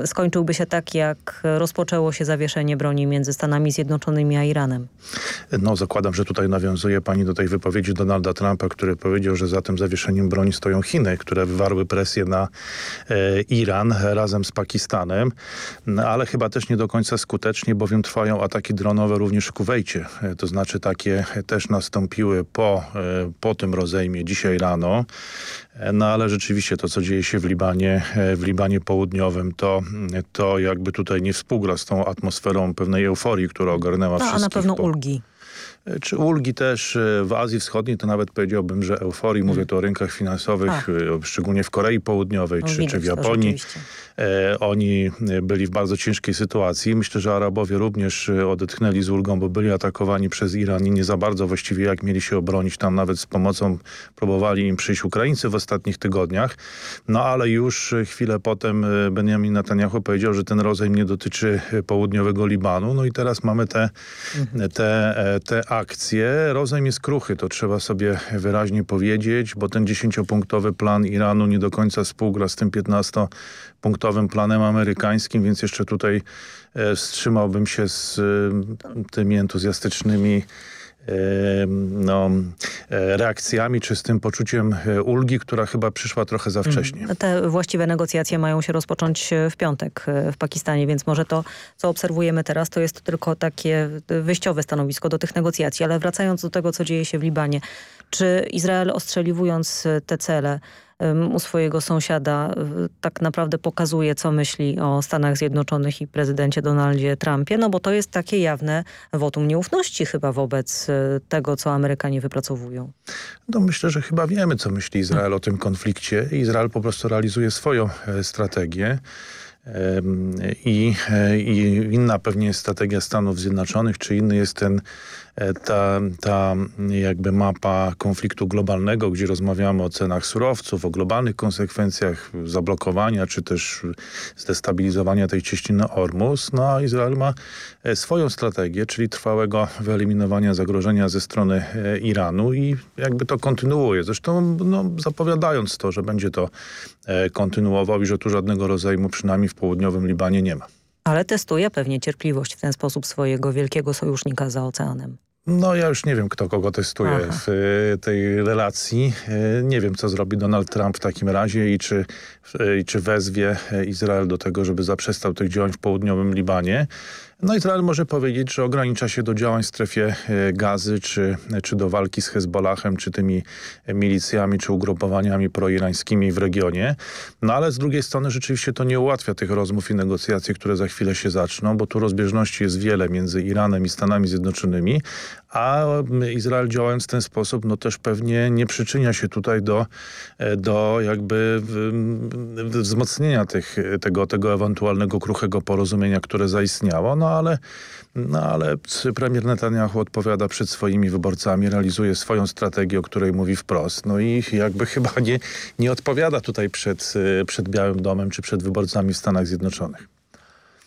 L: e, skończyłby się tak, jak rozpoczęło się zawieszenie broni między Stanami Zjednoczonymi a Iranem.
S: No, zakładam, że tutaj nawiązuje pani do tej wypowiedzi Donalda Trumpa, który powiedział, że za tym zawieszeniem broni stoją Chiny, które wywarły presję na e, Iran razem z Pakistanem, no, ale chyba też nie do końca skutecznie, bowiem trwają ataki dronowe również w Kuwejcie. E, to znaczy takie też nastąpiły po, e, po tym rozejmie dzisiaj rano. No ale rzeczywiście to, co dzieje się w Libanie, w Libanie Południowym, to, to jakby tutaj nie współgra z tą atmosferą pewnej euforii, która ogarnęła no, wszystkich.
L: A na pewno ulgi.
S: Czy ulgi też e, w Azji Wschodniej, to nawet powiedziałbym, że euforii, mówię tu o rynkach finansowych, A. E, szczególnie w Korei Południowej no, czy, czy w Japonii. E, oni byli w bardzo ciężkiej sytuacji. Myślę, że Arabowie również odetchnęli z ulgą, bo byli atakowani przez Iran i nie za bardzo właściwie jak mieli się obronić. Tam nawet z pomocą próbowali im przyjść Ukraińcy w ostatnich tygodniach. No ale już chwilę potem Benjamin Netanyahu powiedział, że ten rozejm nie dotyczy południowego Libanu. No i teraz mamy te, mhm. te, te akcje. Rozejm jest kruchy, to trzeba sobie wyraźnie powiedzieć, bo ten dziesięciopunktowy plan Iranu nie do końca współgra z tym 15-punktowym planem amerykańskim, więc jeszcze tutaj e, wstrzymałbym się z e, tymi entuzjastycznymi no, e, reakcjami, czy z tym poczuciem e, ulgi, która chyba przyszła trochę za wcześnie.
L: Mm. Te właściwe negocjacje mają się rozpocząć e, w piątek w Pakistanie, więc może to, co obserwujemy teraz, to jest tylko takie wyjściowe stanowisko do tych negocjacji. Ale wracając do tego, co dzieje się w Libanie, czy Izrael ostrzeliwując te cele u swojego sąsiada tak naprawdę pokazuje, co myśli o Stanach Zjednoczonych i prezydencie Donaldzie Trumpie, no bo to jest takie jawne wotum nieufności chyba wobec e, tego, co Amerykanie wypracowują.
S: No myślę, że chyba wiemy, co myśli Izrael o tym konflikcie. Izrael po prostu realizuje swoją e, strategię. I, e, I, inna pewnie jest strategia Stanów Zjednoczonych, czy inny jest ten E, ta, ta jakby mapa konfliktu globalnego, gdzie rozmawiamy o cenach surowców, o globalnych konsekwencjach zablokowania, czy też zdestabilizowania tej cieśniny Ormus. No a Izrael ma e, swoją strategię, czyli trwałego wyeliminowania zagrożenia ze strony e, Iranu i jakby to kontynuuje. Zresztą no, zapowiadając to, że będzie to kontynuował i że tu żadnego rozejmu przynajmniej w południowym Libanie nie ma.
L: Ale testuje pewnie cierpliwość w ten sposób swojego wielkiego sojusznika za oceanem.
S: No ja już nie wiem, kto kogo testuje Aha. w e, tej relacji. E, nie wiem, co zrobi Donald Trump w takim razie i czy, i czy wezwie Izrael do tego, żeby zaprzestał tych działań w południowym Libanie. No Izrael może powiedzieć, że ogranicza się do działań w strefie e, gazy, czy, czy do walki z Hezbollahem, czy tymi milicjami, czy ugrupowaniami proirańskimi w regionie. No ale z drugiej strony rzeczywiście to nie ułatwia tych rozmów i negocjacji, które za chwilę się zaczną, bo tu rozbieżności jest wiele między Iranem i Stanami Zjednoczonymi, a Izrael działając w ten sposób, no też pewnie nie przyczynia się tutaj do, e, do jakby wzmocnienia tych, tego, tego ewentualnego kruchego porozumienia, które zaistniało, no ale, no ale premier Netanyahu odpowiada przed swoimi wyborcami, realizuje swoją strategię, o której mówi wprost, no i jakby <laughs> chyba nie, nie odpowiada tutaj przed, e, przed Białym Domem czy przed wyborcami w Stanach Zjednoczonych.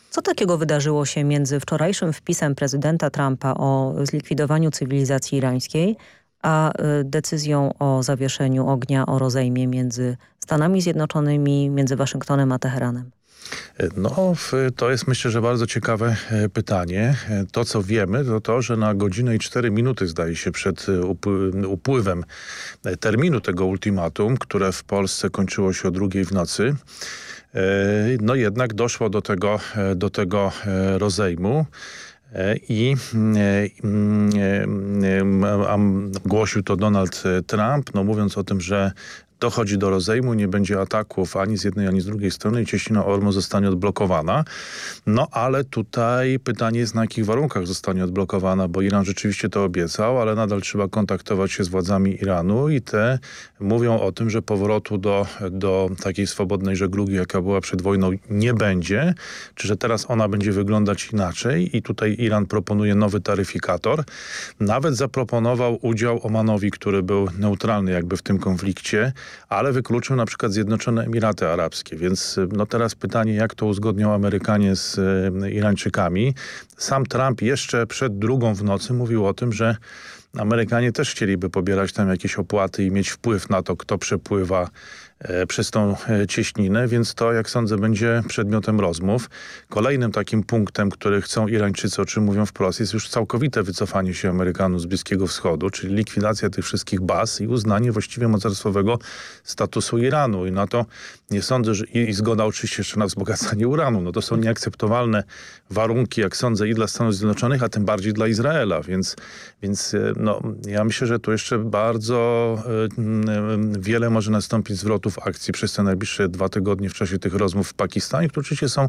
L: Co takiego wydarzyło się między wczorajszym wpisem prezydenta Trumpa o zlikwidowaniu cywilizacji irańskiej, a y, decyzją o zawieszeniu ognia, o rozejmie między Stanami Zjednoczonymi, między Waszyngtonem a Teheranem?
S: No, to jest myślę, że bardzo ciekawe e, pytanie. E, to, co wiemy, to to, że na godzinę i cztery minuty, zdaje się, przed e, upływem terminu tego ultimatum, które w Polsce kończyło się o drugiej w nocy, E, no jednak doszło do tego, e, do tego e, rozejmu. I głosił to Donald Trump, no mówiąc o tym, że dochodzi do rozejmu, nie będzie ataków ani z jednej, ani z drugiej strony i cieśnina Ormu zostanie odblokowana. No ale tutaj pytanie jest na jakich warunkach zostanie odblokowana, bo Iran rzeczywiście to obiecał, ale nadal trzeba kontaktować się z władzami Iranu i te mówią o tym, że powrotu do, do takiej swobodnej żeglugi, jaka była przed wojną nie będzie, czy że teraz ona będzie wyglądać inaczej i tutaj Iran proponuje nowy taryfikator. Nawet zaproponował udział Omanowi, który był neutralny jakby w tym konflikcie, ale wykluczył na przykład Zjednoczone Emiraty Arabskie. Więc y, no teraz pytanie, jak to uzgodnią Amerykanie z y, Irańczykami. Sam Trump jeszcze przed drugą w nocy mówił o tym, że Amerykanie też chcieliby pobierać tam jakieś opłaty i mieć wpływ na to, kto przepływa przez tą e, cieśninę, więc to, jak sądzę, będzie przedmiotem rozmów. Kolejnym takim punktem, który chcą Irańczycy, o czym mówią wprost, jest już całkowite wycofanie się Amerykanów z Bliskiego Wschodu, czyli likwidacja tych wszystkich baz i uznanie właściwie mocarstwowego statusu Iranu. I na to nie sądzę, że i, i zgoda oczywiście jeszcze na wzbogacanie uranu. No to są nieakceptowalne warunki, jak sądzę, i dla Stanów Zjednoczonych, a tym bardziej dla Izraela. Więc, więc e, no, ja myślę, że tu jeszcze bardzo y, y, wiele może nastąpić zwrotu zwrotów akcji przez te najbliższe dwa tygodnie w czasie tych rozmów w Pakistanie, które oczywiście są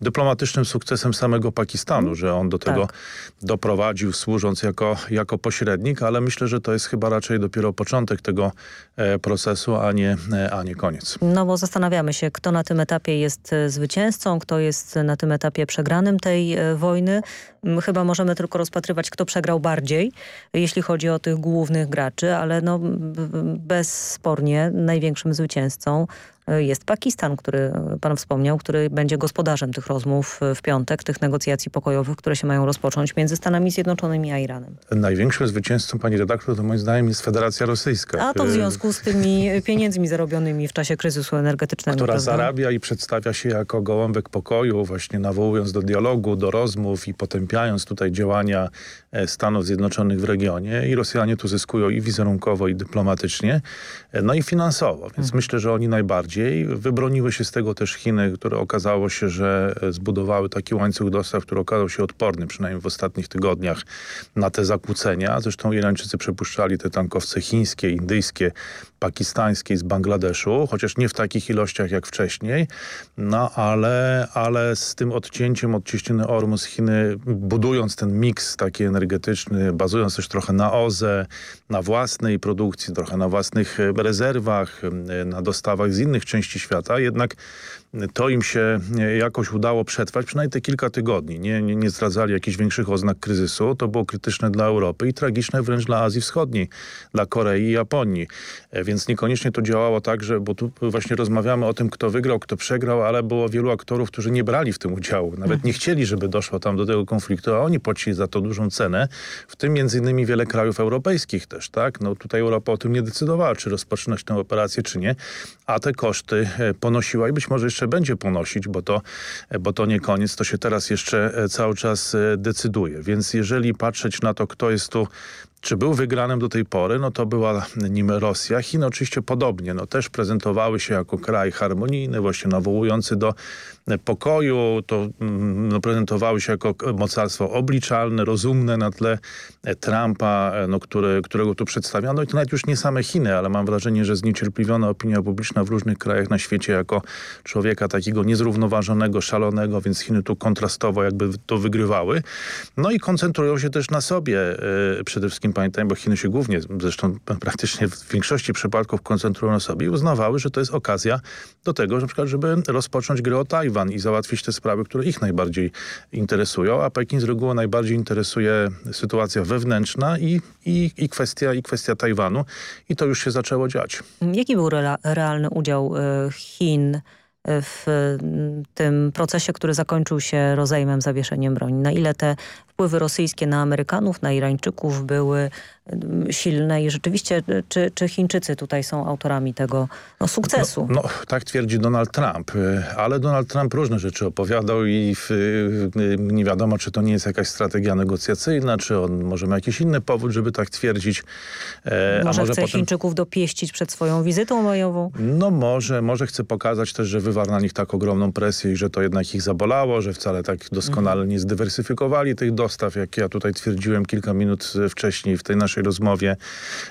S: dyplomatycznym sukcesem samego Pakistanu, że on do tego tak. doprowadził, służąc jako, jako pośrednik, ale myślę, że to jest chyba raczej dopiero początek tego e, procesu, a nie, e, a nie koniec.
L: No bo zastanawiamy się, kto na tym etapie jest e, zwycięzcą, kto jest na tym etapie przegranym tej wojny. Chyba możemy tylko rozpatrywać, kto przegrał bardziej, jeśli chodzi o tych głównych graczy, ale no bezspornie największym zwycięzcą E, jest Pakistan, który e, pan wspomniał, który będzie gospodarzem tych rozmów e, w piątek, tych negocjacji pokojowych, które się mają rozpocząć między Stanami Zjednoczonymi a Iranem.
S: Największym zwycięzcą, pani redaktor, to moim zdaniem jest Federacja Rosyjska.
L: A to w związku z tymi <laughs> pieniędzmi zarobionymi w czasie kryzysu energetycznego.
S: Która prawda? zarabia i przedstawia się jako gołąbek pokoju, właśnie nawołując do dialogu, do rozmów i potępiając tutaj działania Stanów Zjednoczonych w regionie. I Rosjanie tu zyskują i wizerunkowo, i dyplomatycznie, no i finansowo. Więc hmm. myślę, że oni najbardziej bardziej. Wybroniły się z tego też Chiny, które okazało się, że zbudowały taki łańcuch dostaw, który okazał się odporny, przynajmniej w ostatnich tygodniach, na te zakłócenia. Zresztą Irańczycy przepuszczali te tankowce chińskie, indyjskie, pakistańskiej z Bangladeszu, chociaż nie w takich ilościach jak wcześniej, no ale, ale z tym odcięciem od cieśniny Ormus Chiny, budując ten miks taki energetyczny, bazując też trochę na OZE, na własnej produkcji, trochę na własnych rezerwach, na dostawach z innych części świata, jednak to im się jakoś udało przetrwać, przynajmniej te kilka tygodni. Nie, nie, nie zdradzali jakichś większych oznak kryzysu. To było krytyczne dla Europy i tragiczne wręcz dla Azji Wschodniej, dla Korei i Japonii. E, więc niekoniecznie to działało tak, że, bo tu właśnie rozmawiamy o tym, kto wygrał, kto przegrał, ale było wielu aktorów, którzy nie brali w tym udziału. Nawet mhm. nie chcieli, żeby doszło tam do tego konfliktu, a oni płacili za to dużą cenę, w tym między innymi wiele krajów europejskich też, tak? No tutaj Europa o tym nie decydowała, czy rozpoczynać tę operację, czy nie, a te koszty e, ponosiła i być może jeszcze jeszcze będzie ponosić, bo to, bo to nie koniec, to się teraz jeszcze cały czas decyduje. Więc jeżeli patrzeć na to, kto jest tu czy był wygranym do tej pory, no to była nim Rosja. Chiny oczywiście podobnie, no też prezentowały się jako kraj harmonijny, właśnie nawołujący do pokoju, to mm, no, prezentowały się jako mocarstwo obliczalne, rozumne na tle Trumpa, no, który, którego tu przedstawiano i to nawet już nie same Chiny, ale mam wrażenie, że zniecierpliwiona opinia publiczna w różnych krajach na świecie jako człowieka takiego niezrównoważonego, szalonego, więc Chiny tu kontrastowo jakby to wygrywały. No i koncentrują się też na sobie e, przede wszystkim pamiętajmy, bo Chiny się głównie, zresztą praktycznie w większości przypadków koncentrują na sobie i uznawały, że to jest okazja do tego, że na przykład, żeby rozpocząć grę o Tajwan i załatwić te sprawy, które ich najbardziej interesują, a Pekin z reguły najbardziej interesuje sytuacja wewnętrzna i, i, i, kwestia, i kwestia Tajwanu i to już się zaczęło dziać.
L: Jaki był realny udział e, Chin w tym procesie, który zakończył się rozejmem, zawieszeniem broni? Na ile te wpływy rosyjskie na Amerykanów, na Irańczyków były silne i rzeczywiście czy, czy Chińczycy tutaj są autorami tego no, sukcesu?
S: No, no, tak twierdzi Donald Trump, ale Donald Trump różne rzeczy opowiadał i w, nie wiadomo, czy to nie jest jakaś strategia negocjacyjna, czy on może ma jakiś inny powód, żeby tak twierdzić.
L: E, może, może chce potem... Chińczyków dopieścić przed swoją wizytą majową?
S: No może, może chce pokazać też, że wywarł na nich tak ogromną presję i że to jednak ich zabolało, że wcale tak doskonale nie zdywersyfikowali tych dostaw, jak ja tutaj twierdziłem kilka minut wcześniej w tej naszej naszej rozmowie.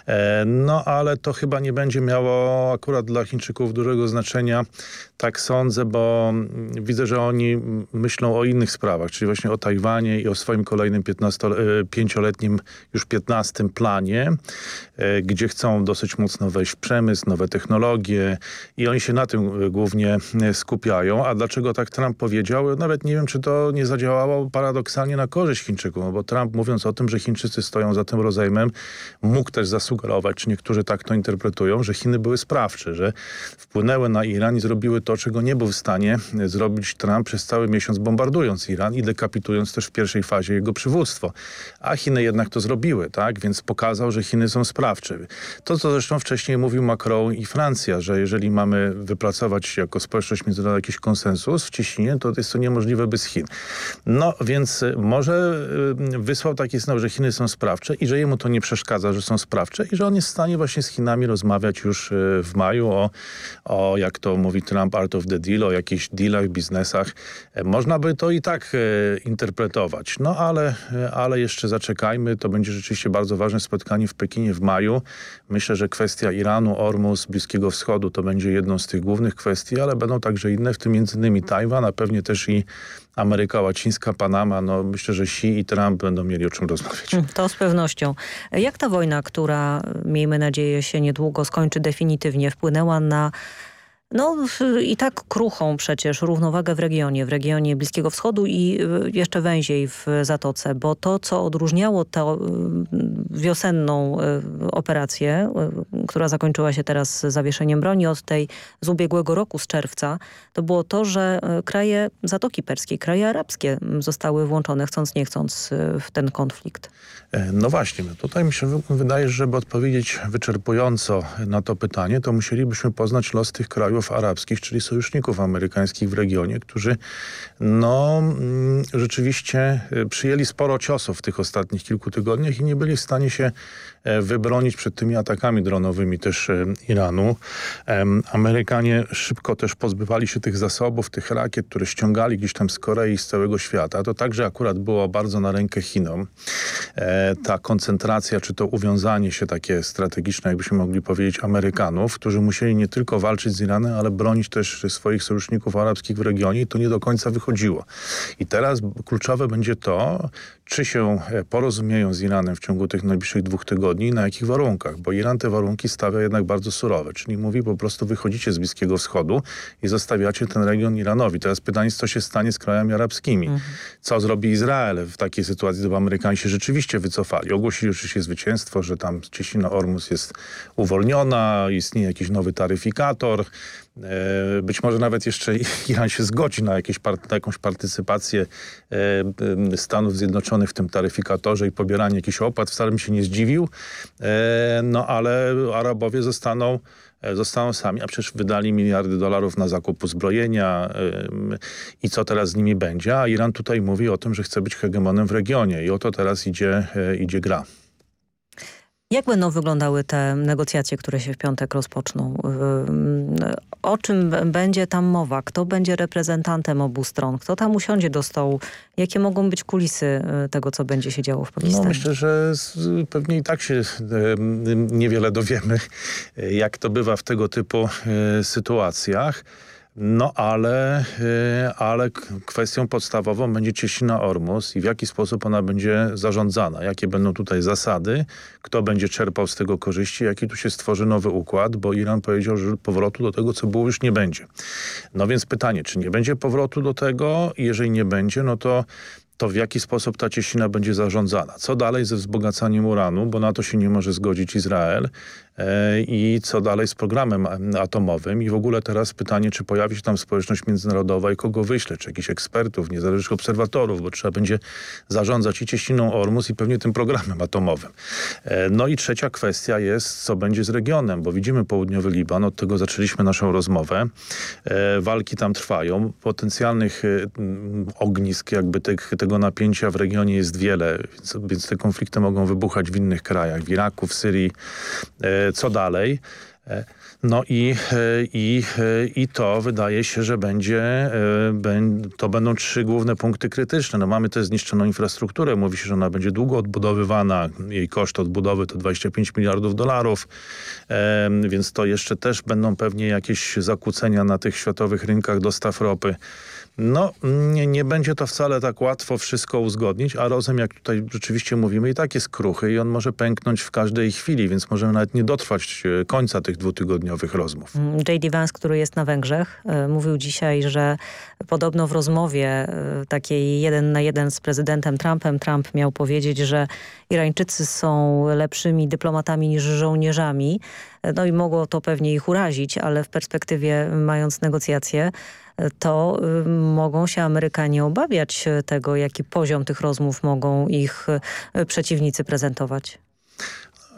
S: E, no ale to chyba nie będzie miało akurat dla Chińczyków dużego znaczenia. Tak sądzę, bo widzę, że oni myślą o innych sprawach, czyli właśnie o Tajwanie i o swoim kolejnym 15, e, pięcioletnim, już 15 planie, e, gdzie chcą dosyć mocno wejść w przemysł, nowe technologie i oni się na tym głównie skupiają. A dlaczego tak Trump powiedział? Nawet nie wiem, czy to nie zadziałało paradoksalnie na korzyść Chińczyków, bo Trump mówiąc o tym, że Chińczycy stoją za tym rozejmem, mógł też zasugerować, czy niektórzy tak to interpretują, że Chiny były sprawcze, że wpłynęły na Iran i zrobiły to, czego nie był w stanie zrobić Trump przez cały miesiąc bombardując Iran i dekapitując też w pierwszej fazie jego przywództwo. A Chiny jednak to zrobiły, tak? Więc pokazał, że Chiny są sprawcze. To, co zresztą wcześniej mówił Macron i Francja, że jeżeli mamy wypracować jako społeczność międzynarodowa jakiś konsensus w Ciśnienie, to jest to niemożliwe bez Chin. No więc może y, wysłał taki sygnał, że Chiny są sprawcze i że jemu to nie przeszkadza, że są sprawcze i że on jest w stanie właśnie z Chinami rozmawiać już e, w maju o, o jak to mówi Trump, art of the deal, o jakichś dealach, biznesach. E, można by to i tak e, interpretować. No ale, ale jeszcze zaczekajmy. To będzie rzeczywiście bardzo ważne spotkanie w Pekinie w maju. Myślę, że kwestia Iranu, Ormus, Bliskiego Wschodu to będzie jedną z tych głównych kwestii, ale będą także inne, w tym między innymi Tajwan, a pewnie też i Ameryka Łacińska, Panama, no myślę, że Xi i Trump będą mieli o czym rozmawiać.
L: Mm, to z pewnością. Jak ta wojna, która miejmy nadzieję się niedługo skończy definitywnie, wpłynęła na no i tak kruchą przecież równowagę w regionie, w regionie Bliskiego Wschodu i y, jeszcze węziej w Zatoce, bo to, co odróżniało tę y, wiosenną y, operację, która zakończyła się teraz zawieszeniem broni od tej z ubiegłego roku, z czerwca, to było to, że kraje Zatoki Perskiej, kraje arabskie zostały włączone chcąc nie chcąc w ten konflikt.
S: E, no właśnie, tutaj mi się wydaje, że żeby odpowiedzieć wyczerpująco na to pytanie, to musielibyśmy poznać los tych krajów arabskich, czyli sojuszników amerykańskich w regionie, którzy no mm, rzeczywiście e, przyjęli sporo ciosów w tych ostatnich kilku tygodniach i nie byli w stanie się wybronić przed tymi atakami dronowymi też e, Iranu. Amerykanie szybko też pozbywali się tych zasobów, tych rakiet, które ściągali gdzieś tam z Korei, z całego świata. To także akurat było bardzo na rękę Chinom. E, ta koncentracja, czy to uwiązanie się takie strategiczne, jakbyśmy mogli powiedzieć, Amerykanów, którzy musieli nie tylko walczyć z Iranem, ale bronić też swoich sojuszników arabskich w regionie to nie do końca wychodziło. I teraz kluczowe będzie to, czy się porozumieją z Iranem w ciągu tych najbliższych dwóch tygodni, tygodni na jakich warunkach, bo Iran te warunki stawia jednak bardzo surowe, czyli mówi po prostu wychodzicie z Bliskiego Wschodu i zostawiacie ten region Iranowi. Teraz pytanie, co się stanie z krajami arabskimi? Mhm. Co zrobi Izrael w takiej sytuacji, gdyby Amerykanie się rzeczywiście wycofali? Ogłosili oczywiście zwycięstwo, że tam Cieśnina Ormus jest uwolniona, istnieje jakiś nowy taryfikator, E, być może nawet jeszcze <laughs> Iran się zgodzi na, jakieś na jakąś partycypację e, Stanów Zjednoczonych w tym taryfikatorze i pobieranie jakichś opłat. Wcale bym się nie zdziwił. E, no ale Arabowie zostaną zostaną sami, a przecież wydali miliardy dolarów na zakup uzbrojenia i co teraz z nimi będzie, a Iran tutaj mówi o tym, że chce być hegemonem w regionie i o to teraz idzie, idzie gra.
L: Jak będą wyglądały te negocjacje, które się w piątek rozpoczną? O czym będzie tam mowa? Kto będzie reprezentantem obu stron? Kto tam usiądzie do stołu? Jakie mogą być kulisy y, tego, co będzie się działo w Pakistanie?
S: No myślę, że pewnie i tak się niewiele dowiemy, jak to bywa w tego typu y, sytuacjach. No ale, y, ale kwestią podstawową będzie cieśnina Ormus i w jaki sposób ona będzie zarządzana. Jakie będą tutaj zasady, kto będzie czerpał z tego korzyści, jaki tu się stworzy nowy układ, bo Iran powiedział, że powrotu do tego, co było już nie będzie. No więc pytanie, czy nie będzie powrotu do tego? Jeżeli nie będzie, no to to w jaki sposób ta cieśnina będzie zarządzana. Co dalej ze wzbogacaniem uranu, bo na to się nie może zgodzić Izrael. E, i co dalej z programem atomowym i w ogóle teraz pytanie, czy pojawi się tam społeczność międzynarodowa i kogo wyśle, czy jakichś ekspertów, niezależnych obserwatorów, bo trzeba będzie zarządzać i cieśniną Ormus i pewnie tym programem atomowym. E, no i trzecia kwestia jest, co będzie z regionem, bo widzimy południowy Liban, od tego zaczęliśmy naszą rozmowę. E, walki tam trwają, potencjalnych ognisk jakby tego napięcia w regionie jest wiele, więc, więc te konflikty mogą wybuchać w innych krajach, w Iraku, w Syrii, co dalej. E, no i, e, i, e, i to wydaje się, że będzie, to będą trzy główne punkty krytyczne. No mamy tę zniszczoną infrastrukturę. Mówi się, że ona będzie długo odbudowywana. Jej koszt odbudowy to 25 miliardów dolarów, więc to jeszcze też będą pewnie jakieś zakłócenia na tych światowych rynkach dostaw ropy. No, nie, nie będzie to wcale tak łatwo wszystko uzgodnić, a rozum, jak tutaj rzeczywiście mówimy, i tak jest kruchy i on może pęknąć w każdej chwili, więc możemy nawet nie dotrwać e, końca tych dwutygodniowych rozmów.
L: Mm, J.D. Vance, który jest na Węgrzech, e, mówił dzisiaj, że podobno w rozmowie e, takiej jeden na jeden z prezydentem Trumpem, Trump miał powiedzieć, że Irańczycy są lepszymi dyplomatami niż żołnierzami. No i mogło to pewnie ich urazić, ale w perspektywie mając negocjacje, to y, mogą się Amerykanie obawiać tego, jaki poziom tych rozmów mogą ich y, przeciwnicy prezentować.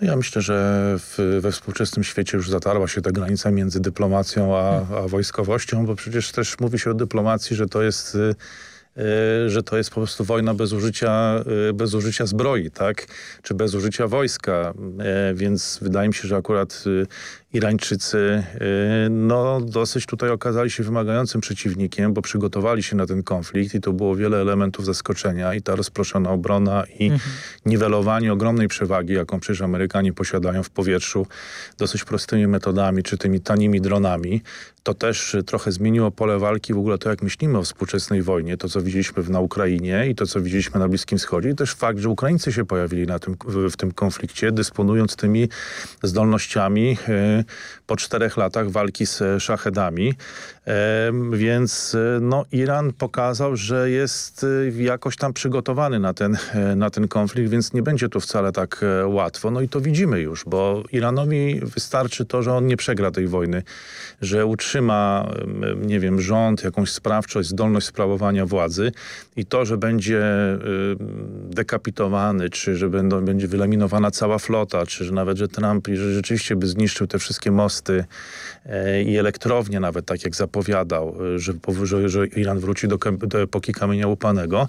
S: Ja myślę, że w, we współczesnym świecie już zatarła się ta granica między dyplomacją a, a wojskowością, bo przecież też mówi się o dyplomacji, że to jest y, że to jest po prostu wojna bez użycia, bez użycia zbroi, tak? Czy bez użycia wojska. Więc wydaje mi się, że akurat Irańczycy y, no, dosyć tutaj okazali się wymagającym przeciwnikiem, bo przygotowali się na ten konflikt i to było wiele elementów zaskoczenia i ta rozproszona obrona i mhm. niwelowanie ogromnej przewagi, jaką przecież Amerykanie posiadają w powietrzu dosyć prostymi metodami, czy tymi tanimi dronami. To też trochę zmieniło pole walki, w ogóle to jak myślimy o współczesnej wojnie, to co widzieliśmy na Ukrainie i to co widzieliśmy na Bliskim Wschodzie i też fakt, że Ukraińcy się pojawili na tym, w, tym konflikcie, dysponując tymi zdolnościami y, po czterech latach walki z szachedami. Więc no, Iran pokazał, że jest y, jakoś tam przygotowany na ten, e, na ten konflikt, więc nie będzie to wcale tak e, łatwo. No i to widzimy już, bo Iranowi wystarczy to, że on nie przegra tej wojny, że utrzyma, nie wiem, rząd, jakąś sprawczość, zdolność sprawowania władzy i to, że będzie dekapitowany, czy że będą, będzie wyeliminowana cała flota, czy że nawet, że Trump że rzeczywiście by zniszczył te wszystkie mosty e, i elektrownie nawet, tak jak zapowiadał, e, że, że, że Iran wróci do, do epoki kamienia łupanego,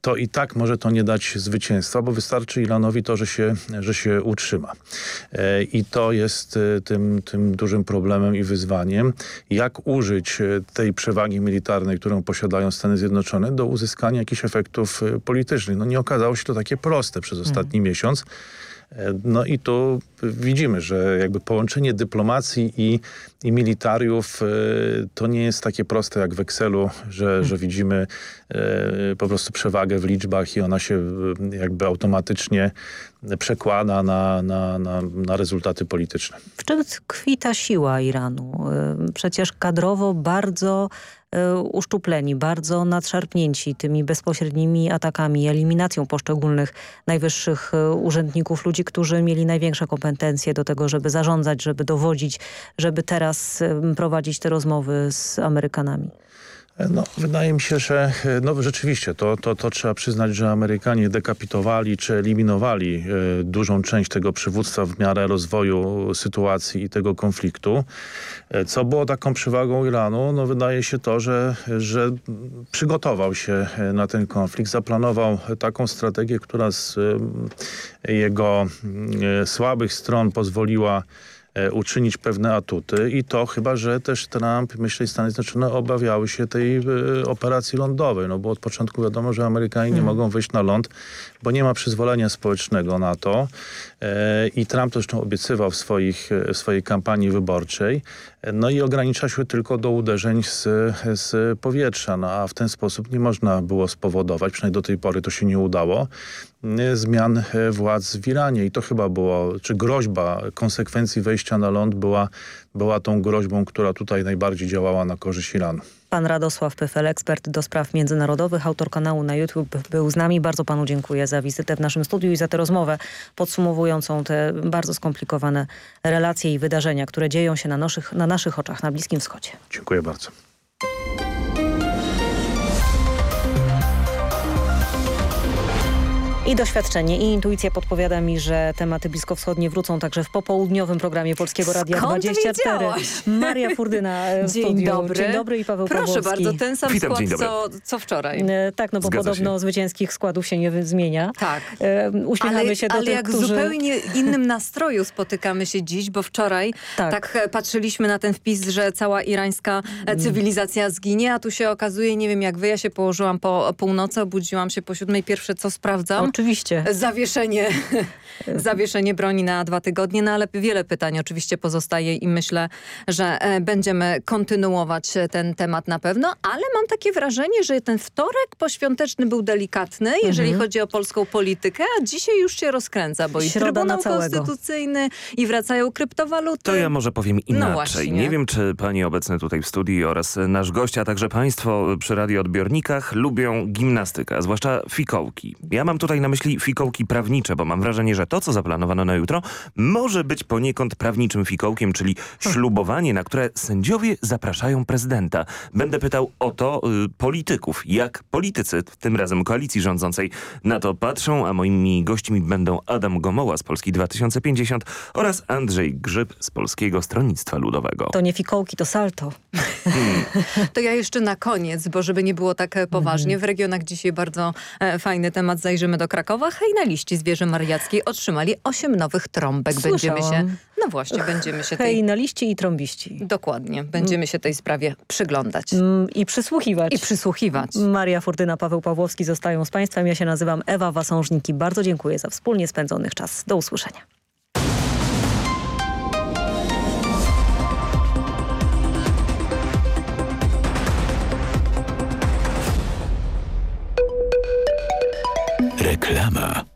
S: to i tak może to nie dać zwycięstwa, bo wystarczy Iranowi to, że się, że się utrzyma. E, I to jest tym, tym dużym problemem i wyzwaniem, jak użyć tej przewagi militarnej, którą posiadają Stany Zjednoczone do uzyskania jakichś efektów politycznych. No nie okazało się to takie proste przez ostatni mhm. miesiąc. No i tu widzimy, że jakby połączenie dyplomacji i, i militariów e, to nie jest takie proste jak w Excelu, że, że widzimy e, po prostu przewagę w liczbach i ona się e, jakby automatycznie przekłada na, na, na, na rezultaty polityczne.
L: W czym tkwi ta siła Iranu? Przecież kadrowo bardzo E, uszczupleni, bardzo nadszarpnięci tymi bezpośrednimi atakami, eliminacją poszczególnych najwyższych e, urzędników, ludzi, którzy mieli największe kompetencje do tego, żeby zarządzać, żeby dowodzić, żeby teraz prowadzić te rozmowy z Amerykanami.
S: No, wydaje mi się, że no, rzeczywiście to, to, to trzeba przyznać, że Amerykanie dekapitowali czy eliminowali e, dużą część tego przywództwa w miarę rozwoju sytuacji i tego konfliktu. E, co było taką przewagą Iranu? No, wydaje się to, że, że przygotował się e, na ten konflikt, zaplanował taką strategię, która z e, jego e, słabych stron pozwoliła uczynić pewne atuty i to chyba, że też Trump, myślę i Stany Zjednoczone obawiały się tej e, operacji lądowej, no bo od początku wiadomo, że Amerykanie hmm. nie mogą wyjść na ląd, bo nie ma przyzwolenia społecznego na to e, i Trump to zresztą obiecywał w, swoich, w swojej kampanii wyborczej, no i ogranicza się tylko do uderzeń z, z powietrza, no a w ten sposób nie można było spowodować, przynajmniej do tej pory to się nie udało, zmian władz w Iranie i to chyba było, czy groźba konsekwencji wejścia na ląd była, była tą groźbą, która tutaj najbardziej działała na korzyść Iranu.
L: Pan Radosław Pyfel, ekspert do spraw międzynarodowych, autor kanału na YouTube był z nami. Bardzo panu dziękuję za wizytę w naszym studiu i za tę rozmowę podsumowującą te bardzo skomplikowane relacje i wydarzenia, które dzieją się na naszych, na naszych oczach na Bliskim Wschodzie.
S: Dziękuję bardzo.
L: I doświadczenie, i intuicja podpowiada mi, że tematy bliskowschodnie wrócą także w popołudniowym programie Polskiego Radia
T: Skąd
L: 24.
T: Wiedziałaś?
L: Maria Furdyna w <laughs>
T: dzień
L: studiu.
T: Dobry.
L: Dzień dobry i Paweł
T: Proszę
L: Pawłowski.
T: bardzo, ten sam
U: Witam,
T: skład
U: dzień dobry.
T: co, co wczoraj.
L: E, Tak, no bo
U: Zgadza
L: podobno
U: się.
L: zwycięskich składów się nie zmienia.
T: Tak.
L: E, Uśmiechamy
T: ale,
L: się do
T: ale
L: tych,
T: jak w
L: którzy...
T: zupełnie innym nastroju spotykamy się dziś, bo wczoraj <laughs>
L: Tak.
T: tak, e, patrzyliśmy na ten wpis, że cała irańska e, cywilizacja zginie, a tu się okazuje, nie wiem jak wy, ja się położyłam po północy, obudziłam się po siódmej, pierwsze co sprawdzam.
L: Oczywiście.
T: Zawieszenie, <laughs> zawieszenie broni na dwa tygodnie, no ale wiele pytań oczywiście pozostaje i myślę, że e, będziemy kontynuować e, ten temat na pewno, ale mam takie wrażenie, że ten wtorek poświąteczny był delikatny, jeżeli
L: Mhm.
T: chodzi o polską politykę, a dzisiaj już się rozkręca, bo i
L: Środa na
T: Trybunał. Konstytucyjny i wracają kryptowaluty.
U: To ja może powiem inaczej.
T: No
U: nie wiem, czy pani obecny tutaj w studiu oraz nasz gość, a także państwo przy radioodbiornikach lubią gimnastykę, a zwłaszcza fikołki. Ja mam tutaj na myśli fikołki prawnicze, bo mam wrażenie, że to, co zaplanowano na jutro, może być poniekąd prawniczym fikołkiem, czyli ślubowanie, na które sędziowie zapraszają prezydenta. Będę pytał o to y, polityków, jak politycy, tym razem koalicji rządzącej, na to patrzą, a moimi gośćmi będą Adam Gomoła z Polski 2050 oraz Andrzej Grzyb z Polskiego Stronnictwa Ludowego.
L: To nie fikołki, to salto. <laughs>
T: To ja jeszcze na koniec, bo żeby nie było tak e, poważnie. W regionach dzisiaj bardzo e, fajny temat. Zajrzymy do Krakowa. Hejnaliści z wieży mariackiej otrzymali osiem nowych trąbek. Będziemy się,
L: Słyszałam.
T: no właśnie, będziemy się tej,
L: na liście i trąbiści.
T: dokładnie, będziemy się tej sprawie przyglądać.
L: Mm, I przysłuchiwać.
T: I przysłuchiwać.
L: Maria Furdyna, Paweł Pawłowski zostają z Państwem. Ja się nazywam Ewa Wasążniki. Bardzo dziękuję za wspólnie spędzony czas. Do usłyszenia.
A: Reklama.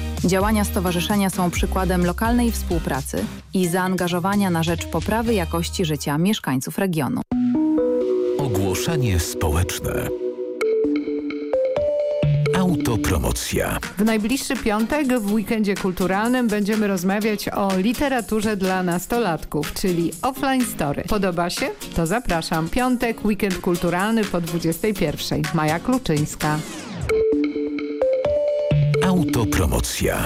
V: Działania stowarzyszenia są przykładem lokalnej współpracy i zaangażowania na rzecz poprawy jakości życia mieszkańców regionu.
A: Ogłoszenie społeczne. Autopromocja.
W: W najbliższy piątek w weekendzie kulturalnym będziemy rozmawiać o literaturze dla nastolatków, czyli offline story. Podoba się? To zapraszam. Piątek, weekend kulturalny po 21. Maja Kluczyńska.
A: Autopromocja.